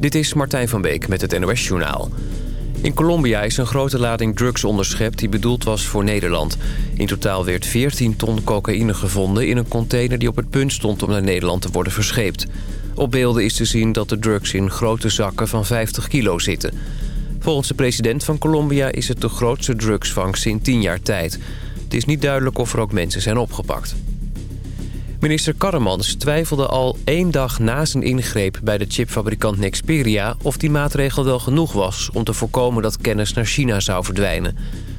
Dit is Martijn van Beek met het NOS Journaal. In Colombia is een grote lading drugs onderschept die bedoeld was voor Nederland. In totaal werd 14 ton cocaïne gevonden in een container die op het punt stond om naar Nederland te worden verscheept. Op beelden is te zien dat de drugs in grote zakken van 50 kilo zitten. Volgens de president van Colombia is het de grootste drugsvangst in 10 jaar tijd. Het is niet duidelijk of er ook mensen zijn opgepakt. Minister Karremans twijfelde al één dag na zijn ingreep bij de chipfabrikant Nexperia... of die maatregel wel genoeg was om te voorkomen dat kennis naar China zou verdwijnen.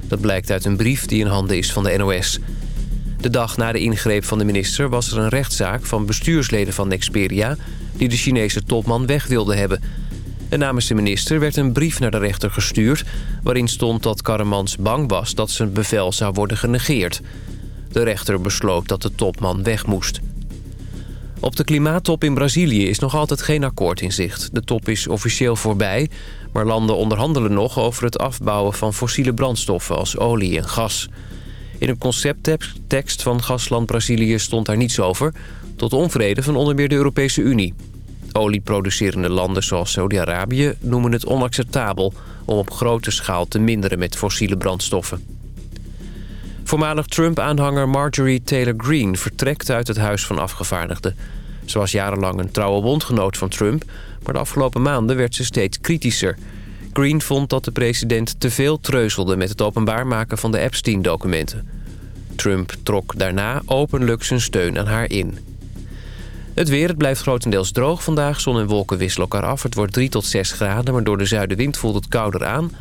Dat blijkt uit een brief die in handen is van de NOS. De dag na de ingreep van de minister was er een rechtszaak van bestuursleden van Nexperia... die de Chinese topman weg wilden hebben. En namens de minister werd een brief naar de rechter gestuurd... waarin stond dat Karremans bang was dat zijn bevel zou worden genegeerd... De rechter besloot dat de topman weg moest. Op de klimaattop in Brazilië is nog altijd geen akkoord in zicht. De top is officieel voorbij, maar landen onderhandelen nog... over het afbouwen van fossiele brandstoffen als olie en gas. In een concepttekst van gasland Brazilië stond daar niets over... tot onvrede van onder meer de Europese Unie. Olieproducerende landen zoals Saudi-Arabië noemen het onacceptabel... om op grote schaal te minderen met fossiele brandstoffen. Voormalig Trump-aanhanger Marjorie Taylor Greene vertrekt uit het Huis van Afgevaardigden. Ze was jarenlang een trouwe bondgenoot van Trump... maar de afgelopen maanden werd ze steeds kritischer. Greene vond dat de president te veel treuzelde... met het openbaar maken van de Epstein-documenten. Trump trok daarna openlijk zijn steun aan haar in. Het weer, het blijft grotendeels droog vandaag. Zon en wolken wisselen elkaar af. Het wordt 3 tot 6 graden, maar door de zuidenwind voelt het kouder aan...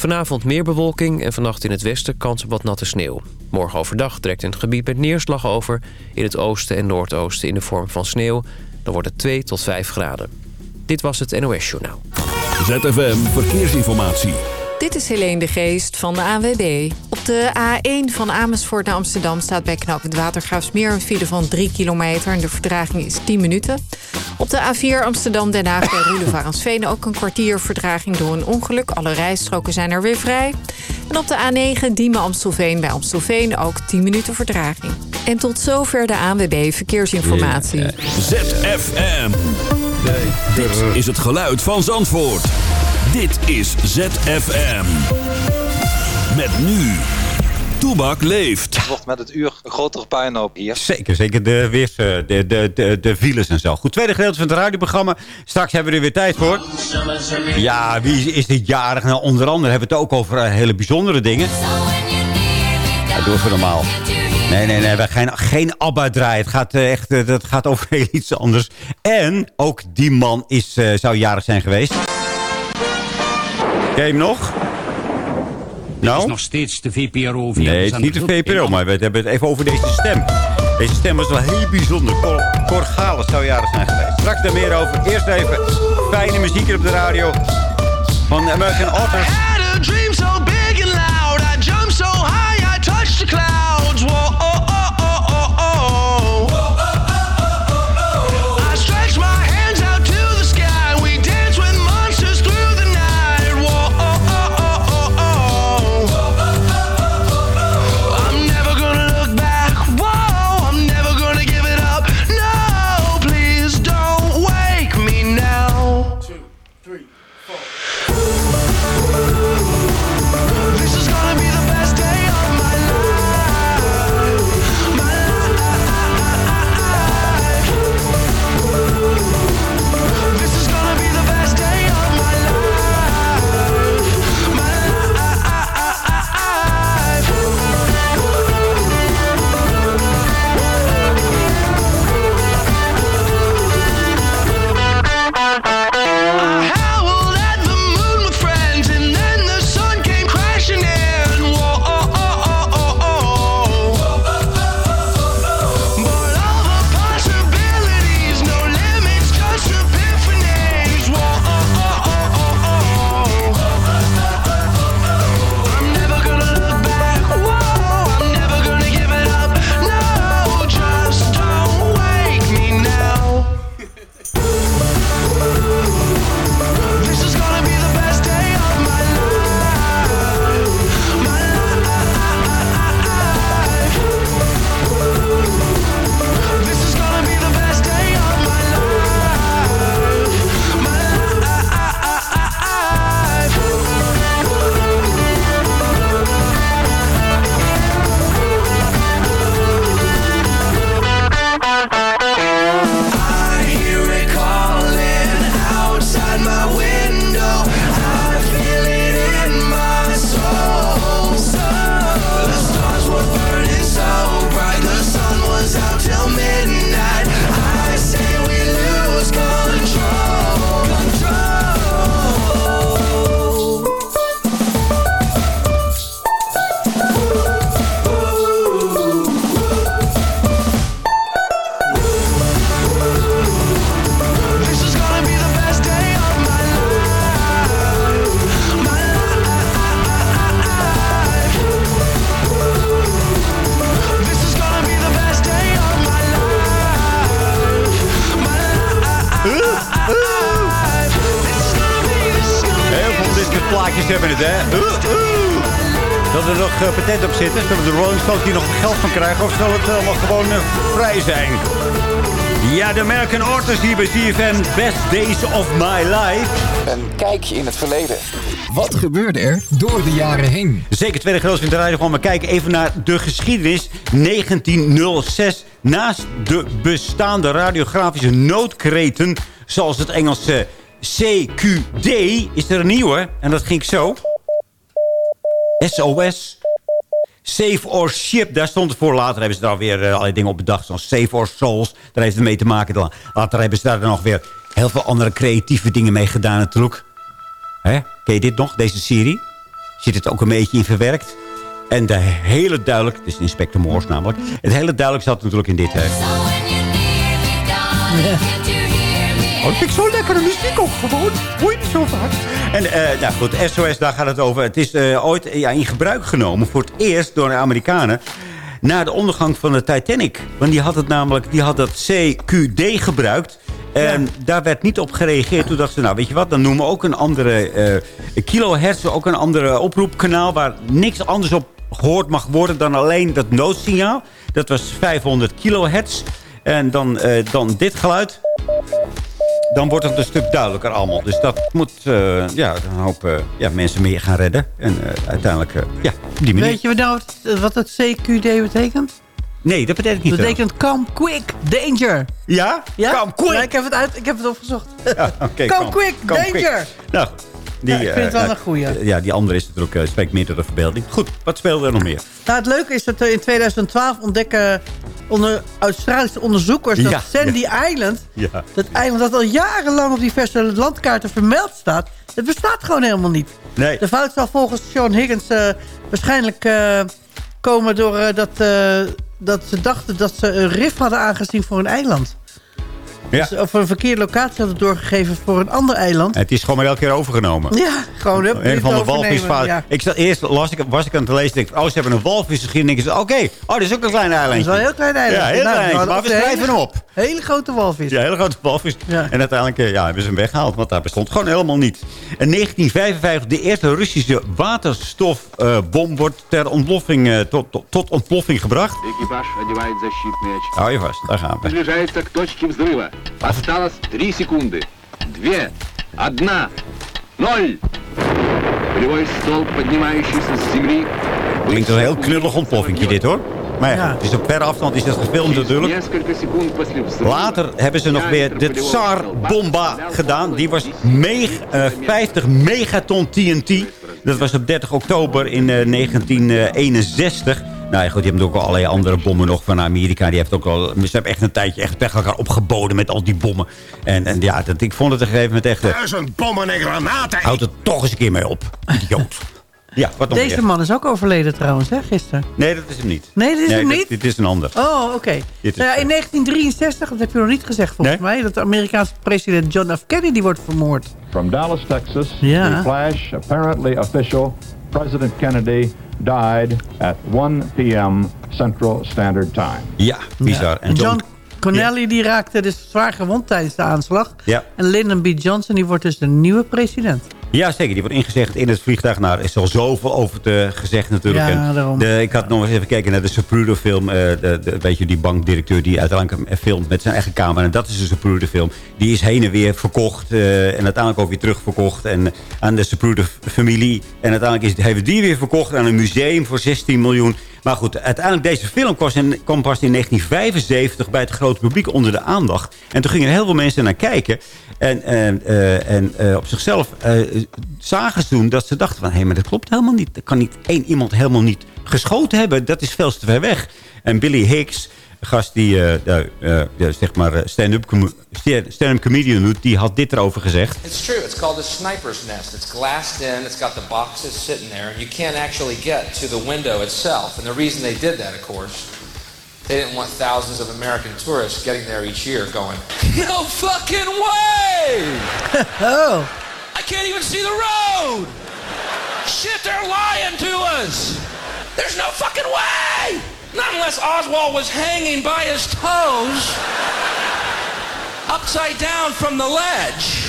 Vanavond meer bewolking en vannacht in het westen kans op wat natte sneeuw. Morgen overdag trekt een gebied met neerslag over... in het oosten en noordoosten in de vorm van sneeuw. Dan wordt het 2 tot 5 graden. Dit was het NOS Journaal. ZFM Verkeersinformatie. Dit is Helene de Geest van de ANWB. Op de A1 van Amersfoort naar Amsterdam staat bij knap het Watergraafsmeer... een file van 3 kilometer en de verdraging is 10 minuten. Op de A4 Amsterdam-Den Haag bij Roelevarensveen ook een kwartier verdraging door een ongeluk. Alle rijstroken zijn er weer vrij. En op de A9 Diemen-Amstelveen bij Amstelveen ook 10 minuten verdraging. En tot zover de ANWB Verkeersinformatie. ZFM. Dit is het geluid van Zandvoort. Dit is ZFM. Met nu. Toebak leeft. Het wordt met het uur een grotere puinhoop hier. Zeker, zeker de, weers, de, de, de, de files en zo. Goed, tweede gedeelte van het radioprogramma. Straks hebben we er weer tijd voor. Ja, wie is dit jarig? Nou, onder andere hebben we het ook over uh, hele bijzondere dingen. Dat doen we normaal. Nee, nee, nee, wij gaan geen ABBA draaien. Het gaat, uh, echt, uh, het gaat over heel iets anders. En ook die man is, zou jarig zijn geweest. Ken je hem nog? Nou? Het is nog steeds de VPRO. Via nee, het is niet de VPRO, maar we hebben het even over deze stem. Deze stem was wel heel bijzonder. Cor, Cor Gales zou jaren zijn geweest. Straks daar meer over. Eerst even fijne muziek hier op de radio. Van American Authors. three, four. Uh, patent op zitten. Zullen de Rolling Stones hier nog geld van krijgen? Of zal het allemaal gewoon uh, vrij zijn? Ja, de American Artists hier bij CFM. Best Days of My Life. Een kijkje in het verleden. Wat gebeurde er door de jaren heen? Zeker tweede grootste in de radio. Gewoon maar kijken even naar de geschiedenis. 1906. Naast de bestaande radiografische noodkreten... zoals het Engelse CQD... is er een nieuwe. En dat ging zo... SOS. Save or Ship, daar stond het voor. Later hebben ze daar weer uh, allerlei dingen op bedacht. Zoals Save or Souls, daar heeft het mee te maken. Later hebben ze daar nog weer heel veel andere creatieve dingen mee gedaan natuurlijk. Hè? Ken je dit nog, deze serie? Zit het ook een beetje in verwerkt? En de hele duidelijk, het is Inspector Morse namelijk. Het hele duidelijk zat natuurlijk in dit. Hè. Oh, dat vind ik zo lekkere muziek ook gewoon. Hoor je niet zo vaak. En uh, nou goed, SOS, daar gaat het over. Het is uh, ooit ja, in gebruik genomen voor het eerst door de Amerikanen... na de ondergang van de Titanic. Want die had het namelijk, die had dat CQD gebruikt... En daar werd niet op gereageerd. Toen dachten ze, nou weet je wat, dan noemen we ook een andere uh, kilohertz... ook een andere oproepkanaal waar niks anders op gehoord mag worden... dan alleen dat noodsignaal. Dat was 500 kilohertz. En dan, dan dit geluid dan wordt het een stuk duidelijker allemaal. Dus dat moet uh, ja, een hoop uh, ja, mensen meer gaan redden. En uh, uiteindelijk, ja, op die manier. Weet je nou wat het CQD betekent? Nee, dat betekent niet. Dat betekent come quick, danger. Ja? ja? Come quick. Ja, ik, heb het uit, ik heb het opgezocht. Ja, okay, come, come, quick, come danger. Quick. Nou, die, ja, ik vind het wel uh, een goeie. Ja, die andere is natuurlijk, uh, spreekt meer door de verbeelding. Goed, wat speelde er nog meer? Nou, het leuke is dat in 2012 ontdekken onder Australische onderzoekers... dat ja, Sandy ja. Island, dat eiland dat al jarenlang op diverse landkaarten vermeld staat... het bestaat gewoon helemaal niet. Nee. De fout zal volgens Sean Higgins uh, waarschijnlijk komen door dat, dat ze dachten... dat ze een rif hadden aangezien voor een eiland. Ja. Dus of een verkeerde locatie hadden doorgegeven voor een ander eiland. Het is gewoon maar elke keer overgenomen. Ja, gewoon hup, Een van de walvisvaart. Ja. Ik zat eerst, las ik, was ik aan het lezen, denk ik, oh, ze hebben een walvisgeschiedenis. denk ik, oké, oh, dit is ook een klein eilandje. Dat is wel een heel klein eiland. Ja, heel nou, klein, maar we schrijven hem op. Hele grote walvis. Ja, hele grote walvis. Ja. En uiteindelijk ja, hebben ze hem weggehaald, want daar bestond gewoon helemaal niet. In 1955, de eerste Russische waterstofbom uh, wordt ter ontploffing, uh, tot, tot, tot ontploffing gebracht. Hou je vast, daar gaan we. Осталось 3 секунды. 2, 1, 0. Полевой столб, поднимающийся с земли. Klinkt een heel knullig ontploffingje dit hoor. Maar ja, het is op verre afstand is dat gefilmd natuurlijk. Later hebben ze nog weer de Tsar Bomba gedaan. Die was meg uh, 50 megaton TNT. Dat was op 30 oktober in uh, 1961. Nou ja, goed, je hebt ook al allerlei andere bommen nog van Amerika. Die heeft ook al, ze hebben echt een tijdje echt tegen elkaar opgeboden met al die bommen. En, en ja, dat, ik vond het een gegeven moment echt... Duizend bommen en granaten! Houd het toch eens een keer mee op, idioot. Ja, wat Deze meer? man is ook overleden trouwens, hè, gisteren. Nee, dat is hem niet. Nee, dat is hem dat- niet? Dit is een ander. Oh, oké. Nou ja, in 1963, dat heb je nog niet gezegd volgens Nee? mij... dat de Amerikaanse president John F. Kennedy wordt vermoord. From Dallas, Texas, Yeah. the flash, apparently official, President Kennedy died at 1 p.m. Central Standard Time. Ja, bizar. En John Connelly die raakte dus zwaar gewond tijdens de aanslag. Ja. En Lyndon B. Johnson die wordt dus de nieuwe president. Ja, zeker. Die wordt ingezegd in het vliegtuig. Nou, er is al zoveel over te gezegd natuurlijk. Ja, daarom. De, ik had nog eens even gekeken naar de Zapruder film. eh, de, de, weet je, die bankdirecteur die uiteindelijk hem filmt met zijn eigen camera. En dat is de Zapruder film. Die is heen en weer verkocht. eh, en uiteindelijk ook weer terugverkocht. En aan de Zapruder familie. En uiteindelijk is, hebben die weer verkocht aan een museum voor 16 miljoen. Maar goed, uiteindelijk deze film kwam, in, kwam pas in 1975 bij het grote publiek onder de aandacht. En toen gingen er heel veel mensen naar kijken. En, en, eh, en eh, op zichzelf eh, zagen ze toen dat ze dachten van... hé, maar dat klopt helemaal niet. Er kan niet één iemand helemaal niet geschoten hebben. Dat is veel te ver weg. En Billy Hicks, gast die eh, de, eh, de, zeg maar stand-up com- stand-up comedian doet... die had dit erover gezegd. It's true. It's called a sniper's nest. It's glassed in. It's got the boxes sitting there. You can't actually get to the window itself. And the reason they did that, of course, they didn't want thousands of American tourists getting there each year going, No fucking way! oh. I can't even see the road! Shit, they're lying to us! There's no fucking way! Not unless Oswald was hanging by his toes upside down from the ledge.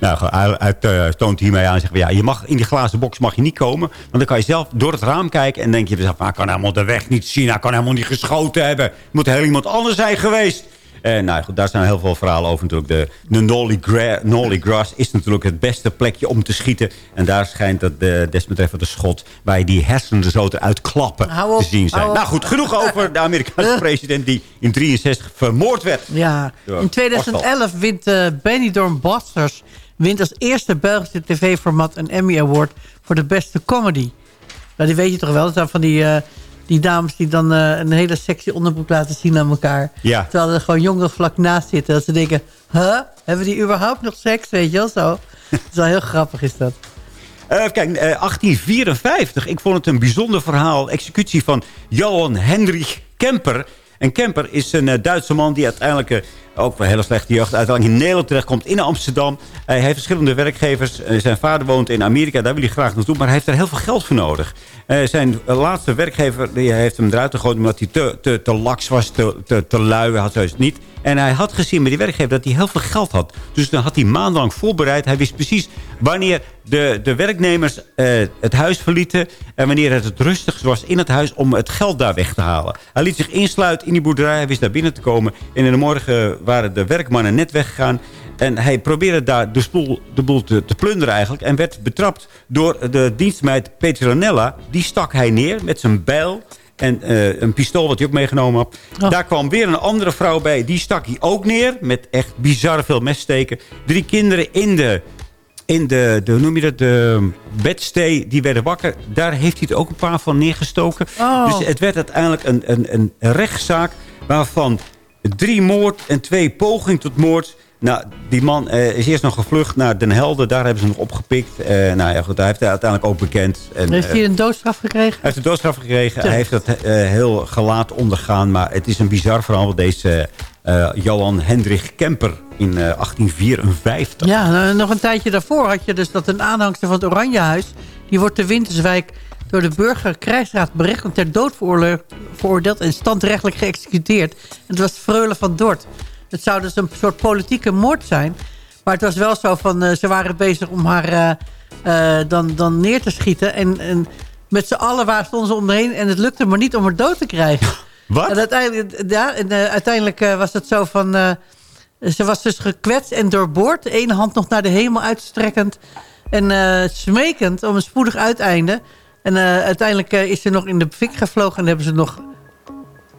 Nou, hij, hij eh, toont hiermee aan. Zegt, ja, je mag, in die glazen box mag je niet komen. Want dan kan je zelf door het raam kijken. En denk je, hij kan helemaal de weg niet zien. Hij kan helemaal niet geschoten hebben. moet heel iemand anders zijn geweest. En nou goed, daar zijn heel veel verhalen over natuurlijk. De, de Nolly, Gra Nolly Grass is natuurlijk het beste plekje om te schieten. En daar schijnt dat de desbetreffende schot... waar je die hersenen zo eruit klappen te zien zijn. Nou goed, genoeg over de Amerikaanse president... die in 63 vermoord werd. Ja, in 2011 wint uh, Benidorm Busters... wint als eerste Belgische tv-format een Emmy Award... voor de beste comedy. Nou, die weet je toch wel. Dat zijn van die... Uh, die dames die dan uh, een hele sexy onderbroek laten zien aan elkaar. Ja. Terwijl er gewoon jongeren vlak naast zitten. Dat ze denken, huh? Hebben die überhaupt nog seks? Weet je wel zo. dat is wel heel grappig is dat. Uh, kijk, uh, 1854. Ik vond het een bijzonder verhaal. Executie van Johan Hendrik Kemper. En Kemper is een Duitse man die uiteindelijk ook wel hele slechte jeugd, uiteindelijk in Nederland terechtkomt, in Amsterdam. Hij heeft verschillende werkgevers. zijn vader woont in Amerika, daar wil hij graag naartoe, maar hij heeft er heel veel geld voor nodig. Zijn laatste werkgever die heeft hem eruit gegooid omdat hij te, te, te laks was, te, te, te lui, had zoiets niet. En hij had gezien met die werkgever dat hij heel veel geld had. Dus dan had hij maandenlang voorbereid. Hij wist precies wanneer de, de werknemers uh, het huis verlieten... en wanneer het het was in het huis om het geld daar weg te halen. Hij liet zich insluiten in die boerderij. Hij wist daar binnen te komen. En in de morgen waren de werkmannen net weggegaan. En hij probeerde daar de, spoel, de boel te, te, plunderen eigenlijk. En werd betrapt door de dienstmeid Petronella. Die stak hij neer met zijn bijl. En uh, een pistool wat hij ook meegenomen had. Oh. Daar kwam weer een andere vrouw bij. Die stak hij ook neer. Met echt bizarre veel messteken. Drie kinderen in de, in de, de hoe noem je dat, de bedstee. Die werden wakker. Daar heeft hij het ook een paar van neergestoken. Oh. Dus het werd uiteindelijk een, een, een rechtszaak. Waarvan drie moord en twee poging tot moord nou, die man uh, is eerst nog gevlucht naar Den Helder. Daar hebben ze hem nog opgepikt. Uh, nou ja, goed, hij heeft hij uiteindelijk ook bekend. En, heeft hij uh, een doodstraf gekregen? Hij heeft een doodstraf gekregen. Hij heeft dat heel gelaat ondergaan. Maar het is een bizar verhaal. Deze Johan Hendrik Kemper in 1854. Ja, nou, nog een tijdje daarvoor had je dus dat een aanhangster van het Oranjehuis... die wordt de Winterswijk door de burger krijgsraad berecht... ter dood veroordeeld en standrechtelijk geëxecuteerd. En het was Freule van Dort... Het zou dus een soort politieke moord zijn. Maar het was wel zo van, uh, ze waren bezig om haar uh, uh, dan, dan neer te schieten. En, en met z'n allen waar stonden ze omheen. En het lukte maar niet om haar dood te krijgen. Wat? En uiteindelijk, ja, en, uiteindelijk was het zo van... ze was dus gekwetst en doorboord. De ene hand nog naar de hemel uitstrekkend. En smekend om een spoedig uiteinde. En uiteindelijk is ze nog in de fik gevlogen. En hebben ze nog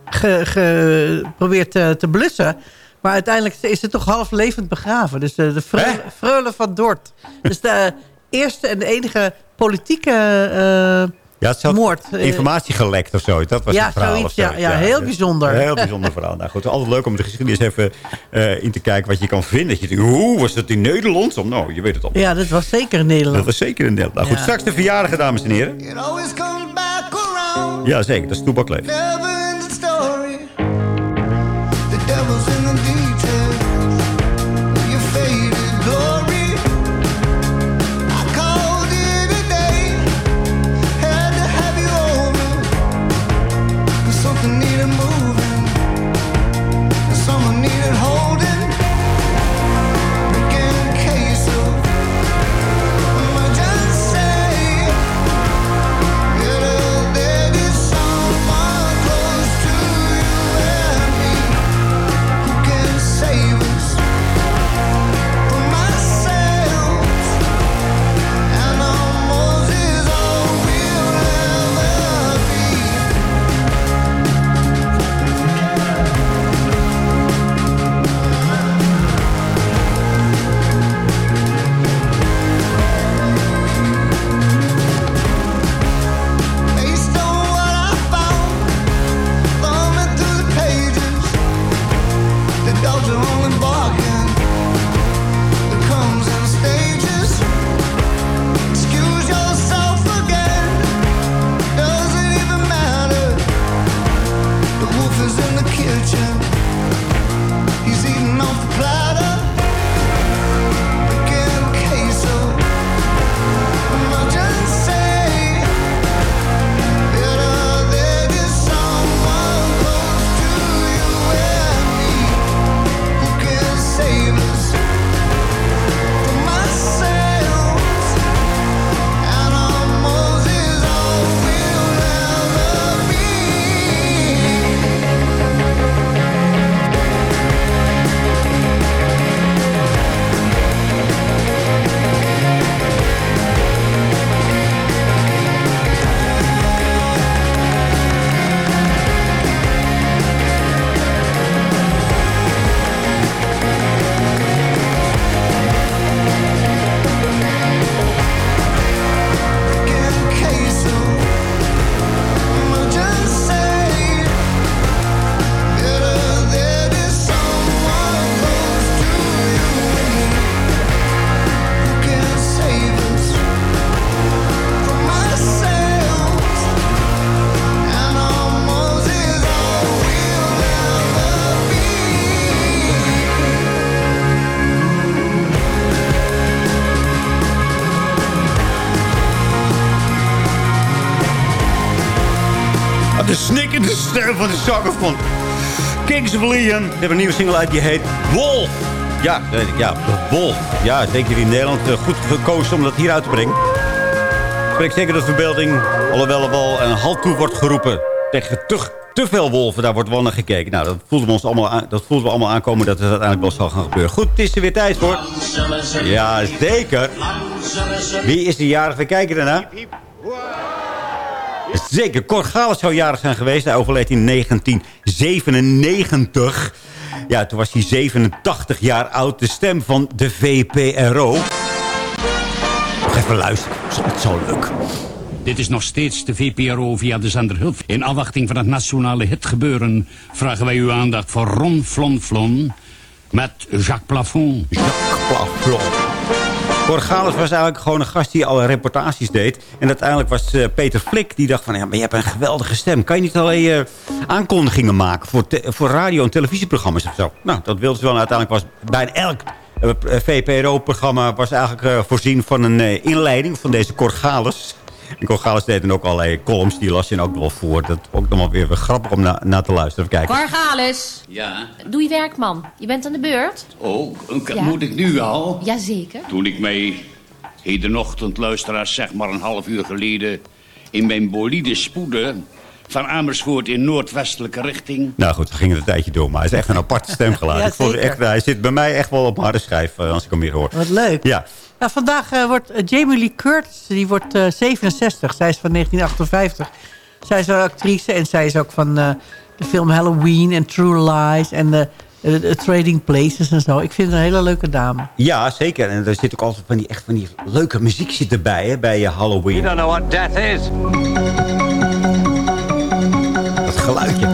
geprobeerd te, te blussen. Maar uiteindelijk is ze toch half levend begraven. Dus de, de freule, freule van Dort. Dus de eerste en de enige politieke uh, ja, het had moord. informatie gelekt of zo. Dat was ja, het verhaal. Zoiets, ja, ja, heel bijzonder. Heel bijzonder verhaal. Nou goed, altijd leuk om de geschiedenis even uh, in te kijken wat je kan vinden. Dat je denkt, hoe was dat in Nederland? Oh, nou, je weet het al. Ja, dat was zeker in Nederland. Dat was zeker in Nederland. Nou goed, ja. straks de verjaardag, dames en heren. Ja, zeker. Dat is Toebak Leef. Stem van de saxofoon. Kings of Leon. We hebben een nieuwe single uit die heet Wolf. Ja, weet ik. Ja, Wolf. Ja, zeker in Nederland eh, goed gekozen om dat hier uit te brengen. Spreek zeker de verbeelding. Alhoewel er wel een halt toe wordt geroepen tegen te, veel wolven. Daar wordt wel naar gekeken. Nou, dat voelden we, ons allemaal dat voelden we allemaal aankomen dat het uiteindelijk wel zal gaan gebeuren. Goed, het is er weer tijd voor. Ja, zeker. Wie is de jarige? Kijken daarna. Zeker, Cor Galis zou jarig zijn geweest. Hij overleed in 1997. Ja, toen was hij 87 jaar oud. De stem van de VPRO. Nog even luisteren. Het is zo leuk. Dit is nog steeds de VPRO via de zender Hulp. In afwachting van het nationale hitgebeuren... vragen wij uw aandacht voor Ron Flon Flon... met Jacques Plafond. Jacques Plafond. Cor Galis was eigenlijk gewoon een gast die alle reportages deed. En uiteindelijk was uh, Peter Flik die dacht van... ja, maar je hebt een geweldige stem. Kan je niet alleen uh, aankondigingen maken voor, voor radio- en televisieprogramma's of zo? Nou, dat wilden ze wel. En uiteindelijk was bijna elk uh, VPRO-programma... was eigenlijk voorzien van een inleiding van deze Cor Galis... En Corgalis deed dan ook allerlei columns, die las je ook wel voor. Dat is ook nog wel weer weer om na, na te luisteren. Even kijken. Corgalis. Ja? Doe je werk, man. Je bent aan de beurt. Oh, ja. moet ik nu al? Jazeker. Toen ik mij hedenochtend, luisteraars, zeg maar een half uur geleden... in mijn bolide spoedde van Amersfoort in noordwestelijke richting. Nou goed, we gingen het een tijdje door, maar hij is echt een aparte stemgeluid. ja, ik vond echt, hij zit bij mij echt wel op harde schijf uh, als ik hem weer hoor. Wat leuk. Ja. Nou, vandaag uh, wordt uh, Jamie Lee Curtis, die wordt 67. Zij is van 1958. Zij is een actrice en zij is ook van de film Halloween en True Lies en de Trading Places en zo. Ik vind het een hele leuke dame. Ja, zeker. En er zit ook altijd van die, echt van die leuke muziek zit erbij hè, bij Halloween. You don't know what death is. Dat geluidje.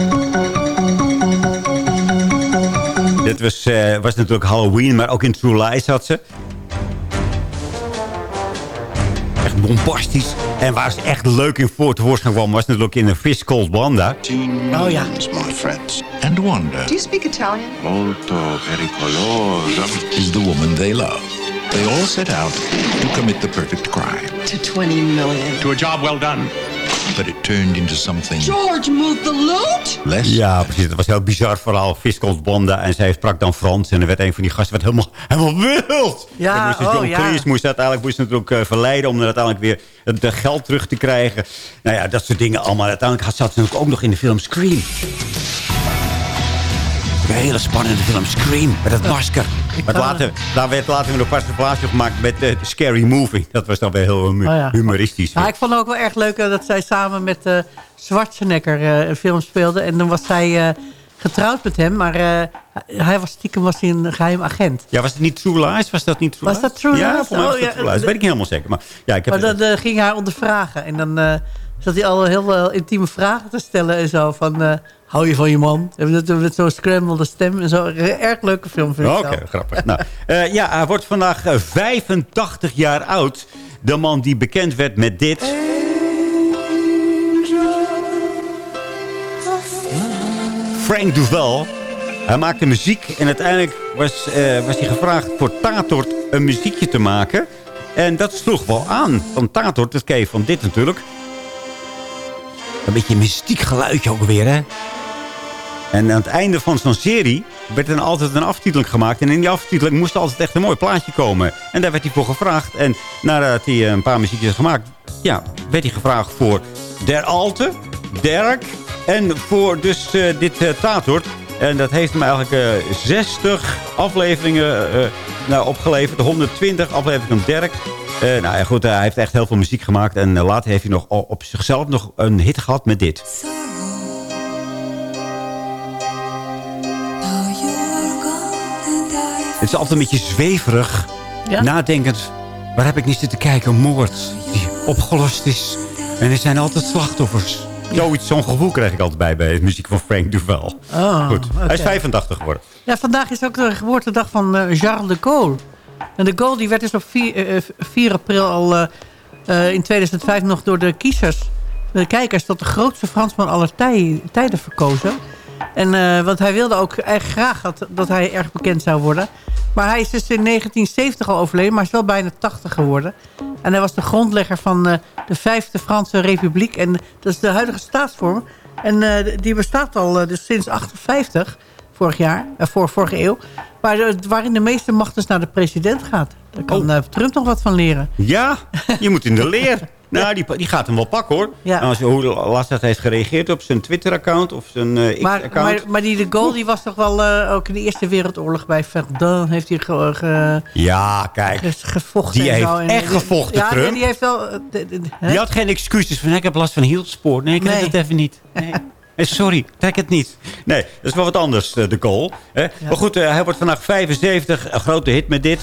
Dit was, uh, was natuurlijk Halloween, maar ook in True Lies had ze. Echt bombastisch. En waar ze echt leuk in voor tevoorschijn kwam... was natuurlijk in een Fish Called Wanda. Oh ja. my friends. And Wanda. Do you speak Italian? Molto pericolosa. Is the woman they love. They all set out to commit the perfect crime. To 20 million. To a job well done. But it turned into something... George moved the loot? Less. Ja, precies. Het was een heel bizar verhaal. Fiscals Bonda. En zij sprak dan Frans. En er werd een van die gasten werd helemaal, helemaal wild. Ja, moest oh, John ja. Cleese moest uiteindelijk moest natuurlijk uh, verleiden... om er uiteindelijk weer het uh, geld terug te krijgen. Nou ja, dat soort dingen allemaal. Uiteindelijk zat ze natuurlijk ook nog in de film Scream. Een hele spannende film, Scream, met het masker. Maar later, daar werd later weer een participatie gemaakt met uh, Scary Movie. Dat was dan weer heel hum Oh ja. humoristisch. Ja, ik vond het ook wel erg leuk uh, dat zij samen met uh, Schwarzenegger uh, een film speelde. En dan was zij getrouwd met hem, maar hij was stiekem was hij een geheim agent. Ja, was het niet True Lies? Was dat niet True Was dat True ja, Lies? Oh, ja, True Lies. Dat weet ik niet helemaal zeker. Maar, ja, ik heb maar dan ging hij haar ondervragen. En dan zat hij al heel veel intieme vragen te stellen en zo. Van, hou je van je man? Met zo'n scramblede stem en zo. Erg leuke film vind ik Oké, okay, grappig. nou, uh, ja, hij wordt vandaag uh, 85 jaar oud. De man die bekend werd met dit. Frank Duval. Hij maakte muziek en uiteindelijk was, uh, was hij gevraagd voor Tatort een muziekje te maken. En dat sloeg wel aan. Van Tatort, dat ken je van dit natuurlijk. Een beetje een mystiek geluidje ook weer, hè? En aan het einde van zo'n serie werd dan altijd een aftiteling gemaakt. En in die aftiteling moest altijd echt een mooi plaatje komen. En daar werd hij voor gevraagd. En nadat hij een paar muziekjes had gemaakt... Ja, werd hij gevraagd voor Der Alte, Dirk... en voor dus uh, dit uh, Tatort. En dat heeft hem eigenlijk uh, 60 afleveringen nou, opgeleverd. 120 afleveringen van Dirk. nou ja, goed, hij heeft echt heel veel muziek gemaakt. En later heeft hij nog op zichzelf nog een hit gehad met dit. Het is altijd een beetje zweverig. Ja? Nadenkend. Waar heb ik niet zitten kijken? Een moord die opgelost is. En er zijn altijd slachtoffers. Zoiets, zo'n gevoel krijg ik altijd bij bij de muziek van Frank Duval. Oh, Goed. Okay. Hij is 85 geworden. Ja, vandaag is ook de geboortedag van uh, Charles de Gaulle. En de Gaulle die werd dus op 4, uh, 4 april al uh, in 2005 nog door de kiezers, de kijkers, tot de grootste Fransman aller tij, tijden verkozen. En, uh, want hij wilde ook echt graag dat, dat hij erg bekend zou worden. Maar hij is dus in 1970 al overleden, maar is wel bijna 80 geworden. En hij was de grondlegger van uh, de Vijfde Franse Republiek. En dat is de huidige staatsvorm. En eh, die bestaat al eh, dus sinds 58, vorig jaar, eh, voor vorige eeuw. Waarin de meeste macht dus naar de president gaat. Daar kan eh, Trump nog wat van leren. Ja, je moet in de leer. Nou, die, die gaat hem wel pakken, hoor. Ja. En Als je, hoe laatst dat hij heeft gereageerd op zijn Twitter-account of zijn Maar, X-account. maar, maar die de Gaulle die was toch wel eh, ook in de Eerste Wereldoorlog bij Verdun heeft hij ge, ge- Ja, kijk. ge- gevochten. Die en heeft zo. En- echt gevochten, ja, Trump. nee, die heeft wel... eh, de- de- hè? Die had geen excuses van, ik heb last van hielspoor. Nee, ik Nee. het even niet. Nee. Sorry, trek het niet. Nee, dat is wel wat anders, de goal. Hè? Maar goed, hij wordt vandaag 75. Een grote hit met dit.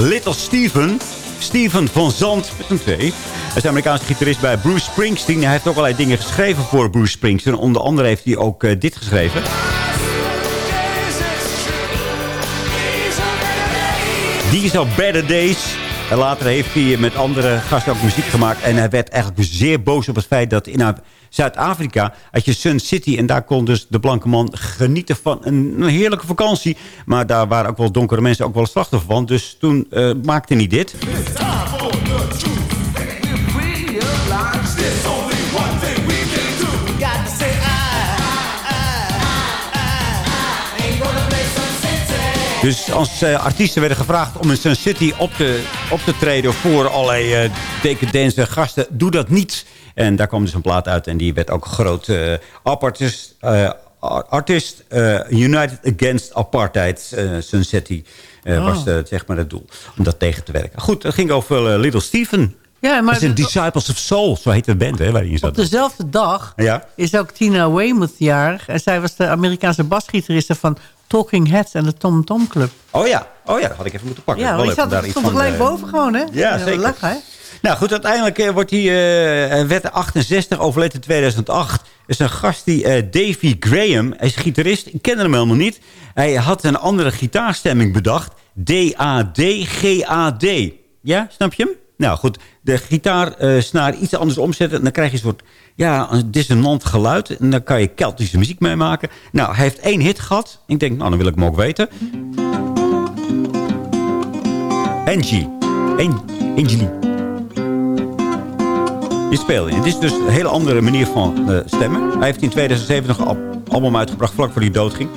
Little Steven. Steven van Zand met een T. Hij is Amerikaanse gitarist bij Bruce Springsteen. Hij heeft ook allerlei dingen geschreven voor Bruce Springsteen. Onder andere heeft hij ook eh, dit geschreven. These are better days. En later heeft hij met andere gasten ook muziek gemaakt. En hij werd eigenlijk zeer boos op het feit dat in Zuid-Afrika had je Sun City. En daar kon dus de blanke man genieten van een, heerlijke vakantie. Maar daar waren ook wel donkere mensen ook wel slachtoffer van. Dus toen eh, maakte hij dit. Dus als eh, artiesten werden gevraagd om in Sun City op te, op te treden voor allerlei eh decadente gasten, doe dat niet. En daar kwam dus een plaat uit en die werd ook groot eh artist, artist United Against Apartheid, Sun City. Oh. was zeg maar het doel om dat tegen te werken. Goed, het ging over Little Steven. Ja, maar dat is een Disciples of Soul, zo heet de band hè, waar hij in op zat. dezelfde dag Ja. is ook Tina Weymouth jarig. En zij was de Amerikaanse basgitariste van Talking Heads en de Tom Tom Club. Oh ja, oh ja, dat had ik even moeten pakken. Ja, daar stond er gelijk eh, boven gewoon, hè? Ja, zeker. Lachen, hè? Nou goed, uiteindelijk eh, wordt hij, eh, hij werd 68, overleed in 2008. is een gast die, eh, Davy Graham, hij is gitarist. Ik ken hem helemaal niet. Hij had een andere gitaarstemming bedacht. D-A-D-G-A-D. Ja, snap je hem? Nou goed, de gitaarsnaar iets anders omzetten. En dan krijg je een soort ja, een dissonant geluid. En dan kan je Keltische muziek mee maken. Nou, hij heeft één hit gehad. Ik denk, nou, dan wil ik hem ook weten. Angie. An Angelie. Die speelde. Het is dus een hele andere manier van eh, stemmen. Hij heeft in 2007 nog een al- album uitgebracht vlak voor hij doodging.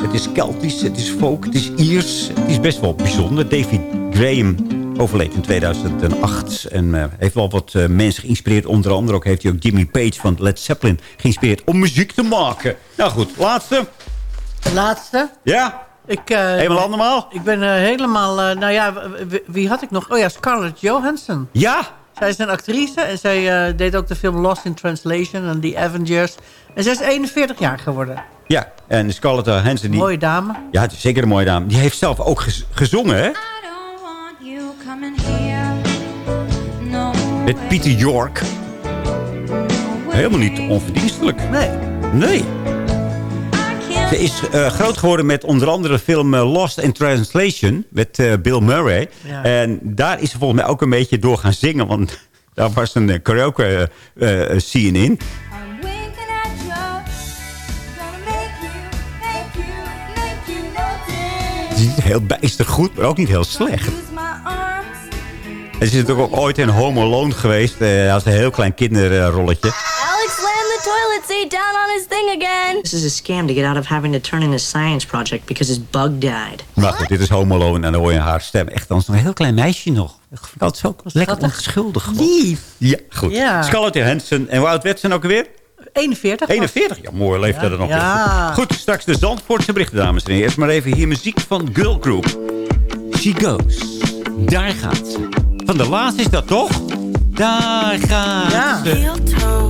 Het is Keltisch, het is folk, het is Iers. Het is best wel bijzonder. David Graham overleed in 2008. En eh, heeft wel wat eh, mensen geïnspireerd. Onder andere ook heeft hij ook Jimmy Page van Led Zeppelin geïnspireerd om muziek te maken. Nou goed, laatste. Laatste. Ja? Ik, eh, Helemaal andermaal? Ik ben helemaal... nou ja, wie had ik nog? Oh ja, Scarlett Johansson. Ja? Zij is een actrice en zij deed ook de film Lost in Translation en The Avengers. En zij is 41 jaar geworden. Ja, en Scarlett Johansson... Die, Mooie dame. Ja, het is zeker een mooie dame. Die heeft zelf ook gez- gezongen, hè? Met Peter York. Helemaal niet onverdienstelijk. Nee. Nee. Ze is eh, groot geworden met onder andere de film eh, Lost in Translation. Met eh, Bill Murray. Ja. En daar is ze volgens mij ook een beetje door gaan zingen. Want daar was een karaoke scene in. Het is niet heel bijster goed, maar ook niet heel slecht. En ze is natuurlijk ook ooit in Home Alone geweest. eh, als een heel klein kinderrolletje. Alex slammed the toilet seat down on his thing again. This is a scam to get out of having to turn in a science project because his bug died. Maar goed, dit is Home Alone en dan hoor je haar stem. Echt als een heel klein meisje nog. Ik vind het zo lekker onschuldig. Lief. Ja, goed. Ja. Scarlett Johansson. En hoe oud werd ze nou ook weer? 41. 41. Ja, mooie leeftijd er nog. Ja. Goed, straks de Zandvoortse berichten, dames en heren. Eerst maar even hier muziek van Girl Group. She Goes. Daar gaat ze. Van de laatste is dat toch? Daar gaat ze.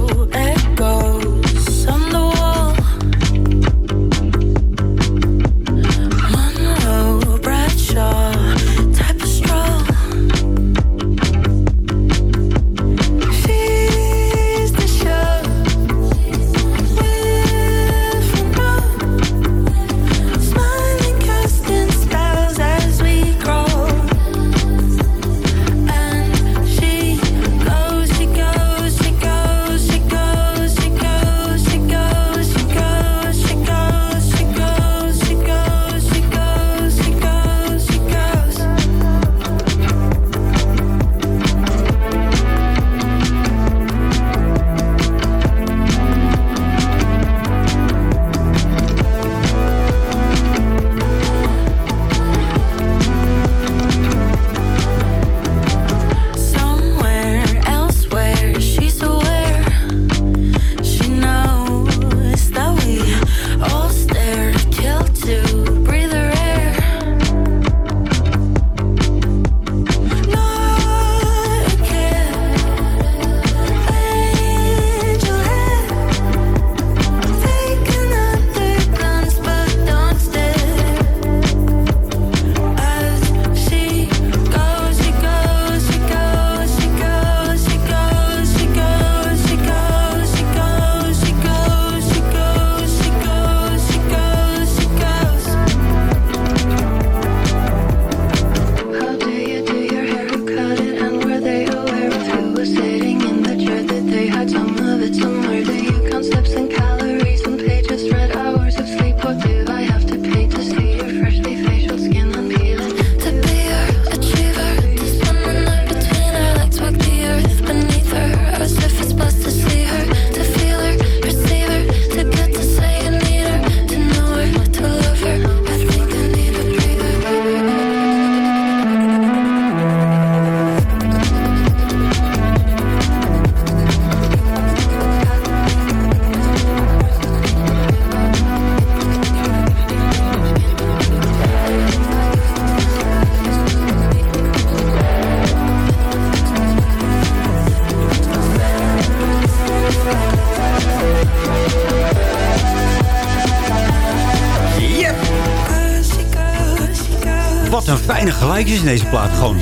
In deze plaat. Gewoon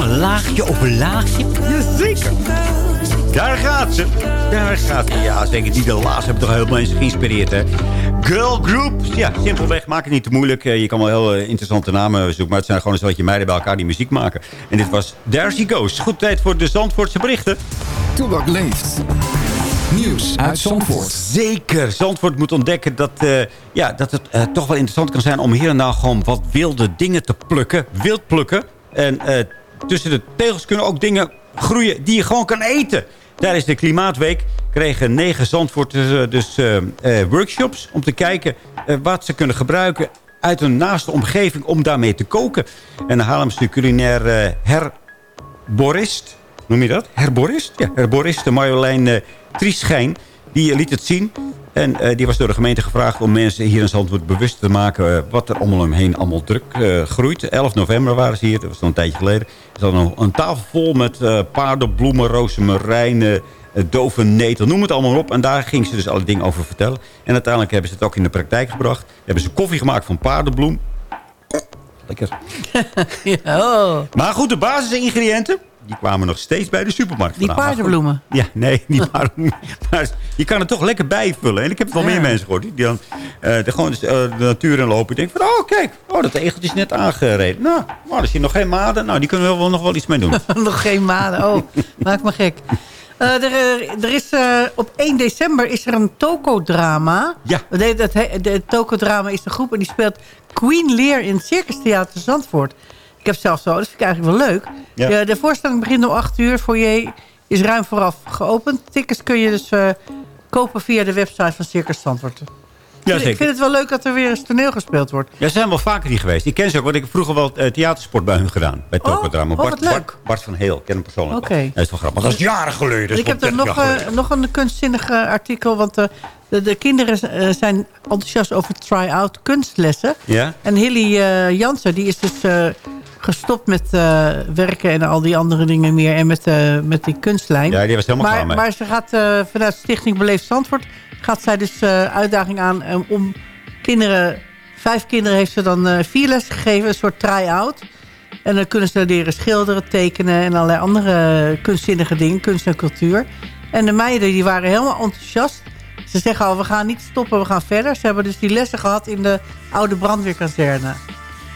een laagje op een laagje. Jazeker. Daar gaat ze. Daar gaat ze. Ja, zeker. Die de laatste hebben toch heel mensen geïnspireerd, hè. Girl groups. Ja, simpelweg. Maak het niet te moeilijk. Eh, Je kan wel heel eh, interessante namen zoeken. Maar het zijn gewoon een soortje meiden bij elkaar die muziek maken. En dit was There She Goes. Goed tijd voor de Zandvoortse berichten. Toebak leeft. Nieuws uit Zandvoort. Zeker. Zandvoort moet ontdekken dat, eh, ja, dat het eh, toch wel interessant kan zijn... om hier en daar gewoon wat wilde dingen te plukken. Wild plukken. En eh, tussen de tegels kunnen ook dingen groeien die je gewoon kan eten. Tijdens de Klimaatweek kregen negen Zandvoorters dus workshops... om te kijken wat ze kunnen gebruiken uit hun naaste omgeving om daarmee te koken. En de Haarlemse culinair herborist, noem je dat? Herborist? Ja, herborist, de Marjolein Trieschijn, die eh, liet het zien. En eh, die was door de gemeente gevraagd om mensen hier in Zandvoort bewust te maken... eh, wat er om hem heen allemaal druk groeit. 11 november waren ze hier, dat was al een tijdje geleden. Er zat nog een tafel vol met paardenbloemen, rozemarijnen... eh, dove netel, noem het allemaal op. En daar ging ze dus alle dingen over vertellen. En uiteindelijk hebben ze het ook in de praktijk gebracht. Hebben ze koffie gemaakt van paardenbloem. Lekker. oh. Maar goed, de basisingrediënten... die kwamen nog steeds bij de supermarkt Die. Maar paardenbloemen. Ja, nee, die paardenbloemen. Maar je kan het toch lekker bijvullen. En ik heb wel Ja. meer mensen gehoord... die dan eh, de, gewoon eh, de natuur in lopen. Die denken van, oh kijk, oh, dat egeltje is net aangereden. Nou, oh, er zit nog geen maden. Nou, die kunnen we wel nog wel iets mee doen. Nog geen maanden. Oh, maak me gek. Eh, er, er is, op 1 december is er een Toko-drama. Ja. De, de Toko-drama is de groep en die speelt Queen Lear in het Circus Theater Zandvoort. Ik heb zelf zo, dat vind ik eigenlijk wel leuk. Ja. De, de voorstelling begint om 8 uur. Foyer is ruim vooraf geopend. Tickets kun je dus eh, kopen via de website van Circus Zandvoort. Ja, ik, vind, ik zeker. vind het wel leuk dat er weer eens toneel gespeeld wordt. Ja, ze zijn wel vaker hier geweest. Ik ken ze ook, want ik heb vroeger wel eh, theatersport bij hun gedaan. Bij Tokodrama. oh, Bart. Bart, Bart van Heel, ik ken hem persoonlijk Oké. Dat is wel grappig. Dat is jaren geleden. ik heb er 30 nog, eh, nog een kunstzinnig artikel. Want de, de, de kinderen zijn enthousiast over try-out kunstlessen. Ja? En Hilly Jansen die is dus gestopt met eh, werken en al die andere dingen meer. En met, eh, met die kunstlijn. Ja, die was helemaal maar, mee. Maar ze gaat eh, vanuit Stichting Beleefd Zandvoort... gaat zij dus uitdaging aan eh, om kinderen... Vijf kinderen heeft ze dan vier lessen gegeven. Een soort try-out. En dan kunnen ze leren schilderen, tekenen... en allerlei andere kunstzinnige dingen. Kunst en cultuur. En de meiden die waren helemaal enthousiast. Ze zeggen al, we gaan niet stoppen, we gaan verder. Ze hebben dus die lessen gehad in de oude brandweerkazerne.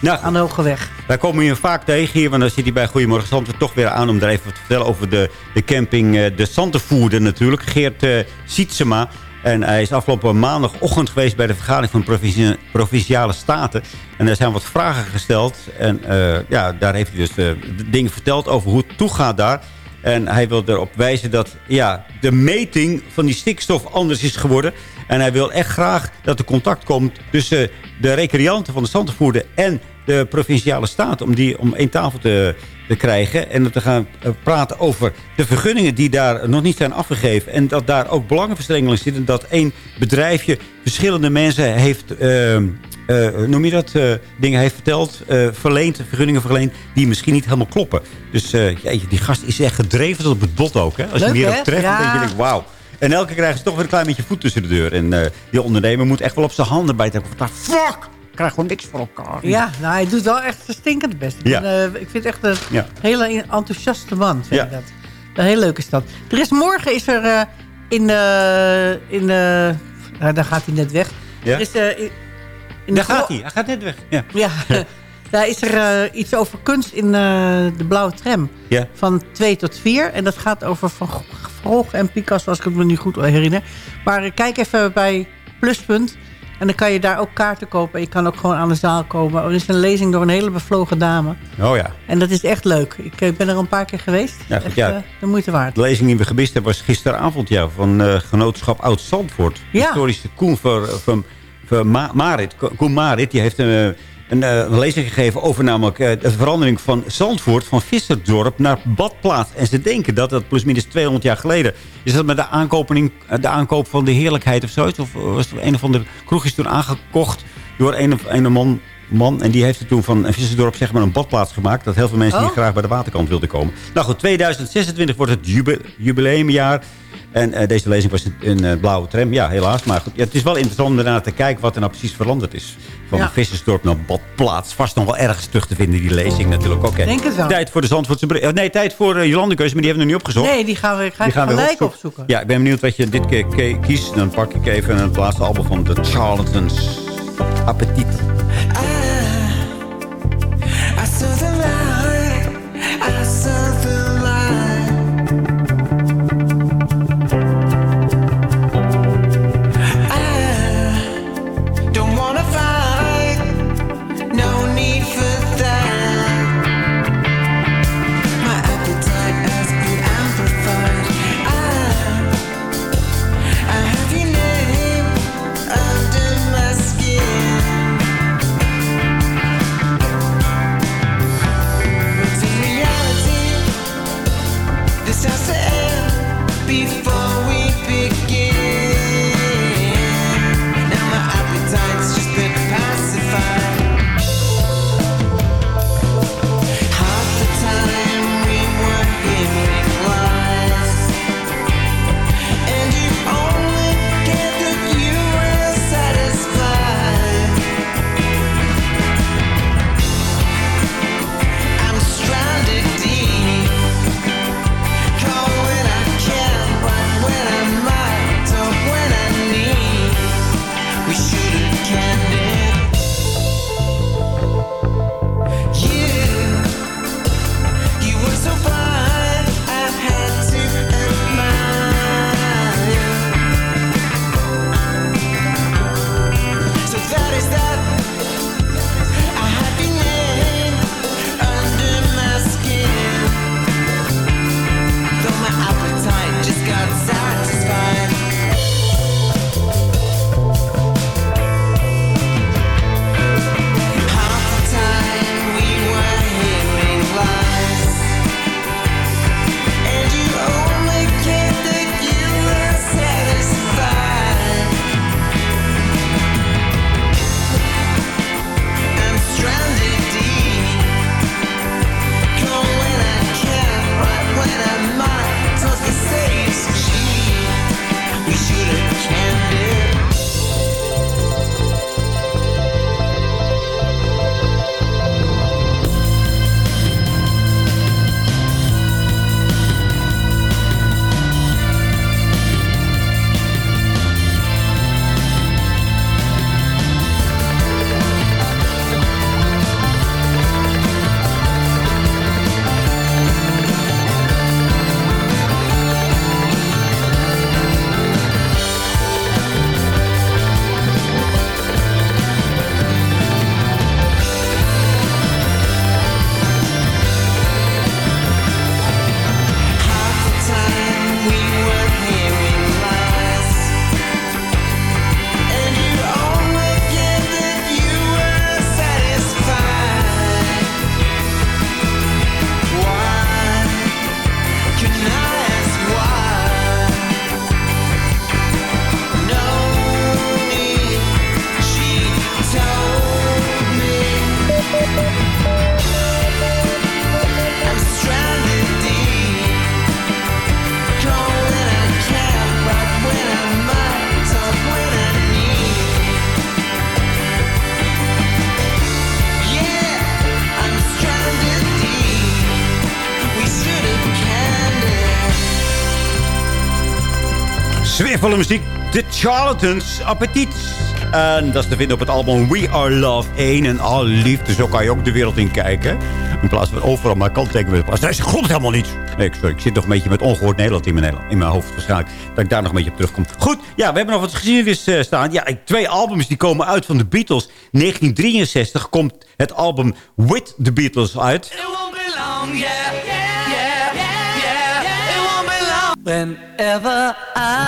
Nou, aan de Hoge Weg. Wij komen je vaak tegen hier, want dan zit hij bij Goedemorgen Zandvoort toch weer aan... om er even wat te vertellen over de, de camping eh, De Santenvoerder natuurlijk. Geert eh Sietsema. En hij is afgelopen maandagochtend geweest bij de vergadering van provincie- Provinciale Staten. En er zijn wat vragen gesteld. En eh, ja, daar heeft hij dus dingen verteld over hoe het toegaat daar. En hij wil erop wijzen dat ja, de meting van die stikstof anders is geworden. En hij wil echt graag dat er contact komt tussen de recreanten van de Santenvoerder en de provinciale staat. Om die om één tafel te, te krijgen. En te gaan eh, praten over de vergunningen die daar nog niet zijn afgegeven. En dat daar ook belangenverstrengeling zit. En dat één bedrijfje verschillende mensen heeft... eh, eh, noem je dat? dingen heeft verteld, eh, verleend, vergunningen verleend... die misschien niet helemaal kloppen. Dus jeetje, die gast is echt gedreven tot op het bot ook. Hè? Als je hem hierop treft, dan Ja. denk je, denkt, wauw. En elke keer krijgen ze toch weer een klein beetje voet tussen de deur. En die ondernemer moet echt wel op zijn handen bijten. Van, fuck! Ik krijg gewoon niks voor elkaar. Ja, nou, hij doet wel echt stinkend best. Ik, Ja. ben, eh, ik vind het echt een Ja. hele enthousiaste man. Vind Ja. ik dat. Een heel leuk is dat. Er is morgen is er eh, in de... in de nou, daar gaat hij net weg. Ja? Er is, eh, in, in Daar gaat hij. Hij gaat net weg. Ja. Ja, daar is er eh, iets over kunst in eh, de blauwe tram. Ja. Van 2 tot 4. En dat gaat over Van Gogh en Picasso, als ik het me nu goed herinner. Maar eh, kijk even bij Pluspunt. En dan kan je daar ook kaarten kopen. En je kan ook gewoon aan de zaal komen. Er is een lezing door een hele bevlogen dame. Oh ja. En dat is echt leuk. Ik eh, ben er een paar keer geweest. Ja, echt ja. eh, de moeite waard. De lezing die we gemist hebben was gisteravond ja, van eh, genootschap Oud-Zandvoort. Ja. Historische Koen van, van, van Ma- Marit. Koen Marit die heeft een, een, eh, lezing gegeven over namelijk eh, de verandering van Zandvoort... van Visserdorp naar badplaats. En ze denken dat dat plusminus 200 jaar geleden... is dat met de, eh, de aankoop van de heerlijkheid of zoiets? Of was het een of andere kroeg is toen aangekocht door een of een man... Man, en die heeft er toen van Visserdorp zeg maar een badplaats gemaakt. Dat heel veel mensen Oh. hier graag bij de waterkant wilden komen. Nou goed, 2026 wordt het jube- jubileumjaar. En deze lezing was in een blauwe tram. Ja, helaas. Maar goed, ja, het is wel interessant om daarna te kijken wat er nou precies veranderd is. Van Ja. een vissersdorp naar badplaats. Vast nog wel ergens terug te vinden, die lezing natuurlijk. Oké. Denk het wel. Tijd voor de Zandvoortse... eh, Nee, tijd voor uh, Jolandekeuze, maar die hebben we nog niet opgezocht. Nee, die gaan we, ga Die gaan we gelijk opzoeken. opzoeken. Ja, ik ben benieuwd wat je dit keer ke- kiest. Dan pak ik even het laatste album van The Charlatans. Appetit. Sfeervolle muziek. The Charlatans. Appetit. En dat is te vinden op het album We Are Love 1. En al liefde, zo kan je ook de wereld in kijken. In plaats van overal maar kanttekeningen. Daar is grond helemaal niet. Nee, sorry, ik zit nog een beetje met ongehoord Nederland in mijn, in mijn hoofd waarschijnlijk. Dat ik daar nog een beetje op terugkom. Goed, ja, we hebben nog wat geschiedenis eh, staan. Ja, twee albums die komen uit van de Beatles. 1963 komt het album With the Beatles uit. Whenever I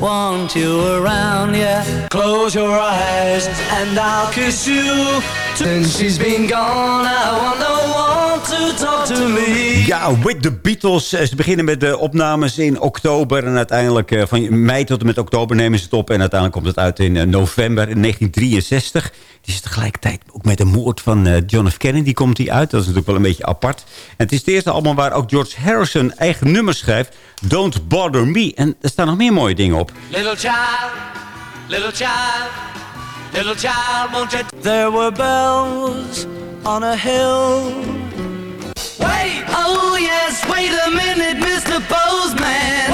want you around, yeah. Close your eyes and I'll kiss you. Since she's been gone, I want no one to talk to me. Ja, With the Beatles. Eh, Ze beginnen met de opnames in oktober. En uiteindelijk eh, van mei tot en met oktober nemen ze het op. En uiteindelijk komt het uit in eh, november in 1963. Het is tegelijkertijd ook met de moord van John F. Kennedy komt die uit. Dat is natuurlijk wel een beetje apart. En het is het eerste album waar ook George Harrison eigen nummers schrijft. Don't Bother Me. En er staan nog meer mooie dingen op. Little child, Little child, little child, won't you? There were bells on a hill. Wait, oh yes, wait a minute, Mr. Postman.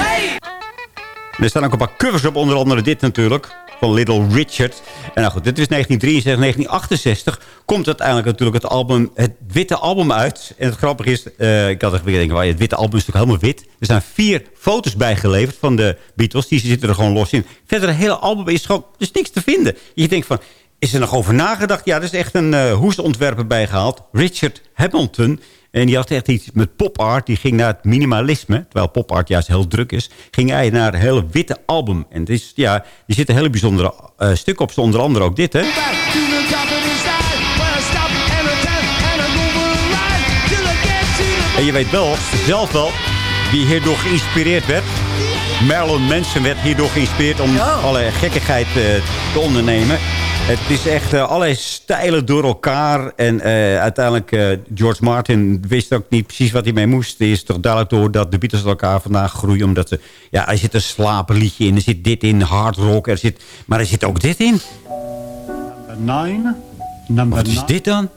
Er staan ook een paar covers op, onder andere dit natuurlijk. Van Little Richard. En nou goed, dit is 1963. 1968 komt uiteindelijk natuurlijk het album, het witte album uit. En het grappige is, eh, ik had echt denken, het witte album is natuurlijk helemaal wit. Er zijn vier foto's bijgeleverd van de Beatles. Die zitten er gewoon los in. Verder, het hele album is gewoon, is niks te vinden. Je denkt van, is er nog over nagedacht? Ja, er is echt een uh, hoestontwerper bijgehaald. Richard Hamilton. En die had echt iets met pop art. Die ging naar het minimalisme. Terwijl pop art juist heel druk is. Ging hij naar een hele witte album. En het is, ja, er zitten hele bijzondere uh, stukken op. Onder andere ook dit, hè. En je weet wel, zelf wel, wie hierdoor geïnspireerd werd. Marilyn Manson werd hierdoor geïnspireerd om alle gekkigheid uh, te ondernemen. Het is echt uh, allerlei stijlen door elkaar. En uh, uiteindelijk, uh, George Martin wist ook niet precies wat hij mee moest. Het is toch duidelijk door dat de Beatles elkaar vandaag groeien. Omdat ze, ja, er zit een slapenliedje in. Er zit dit in, hard rock. Er zit, maar er zit ook dit in. Nine. Number wat is dit dan?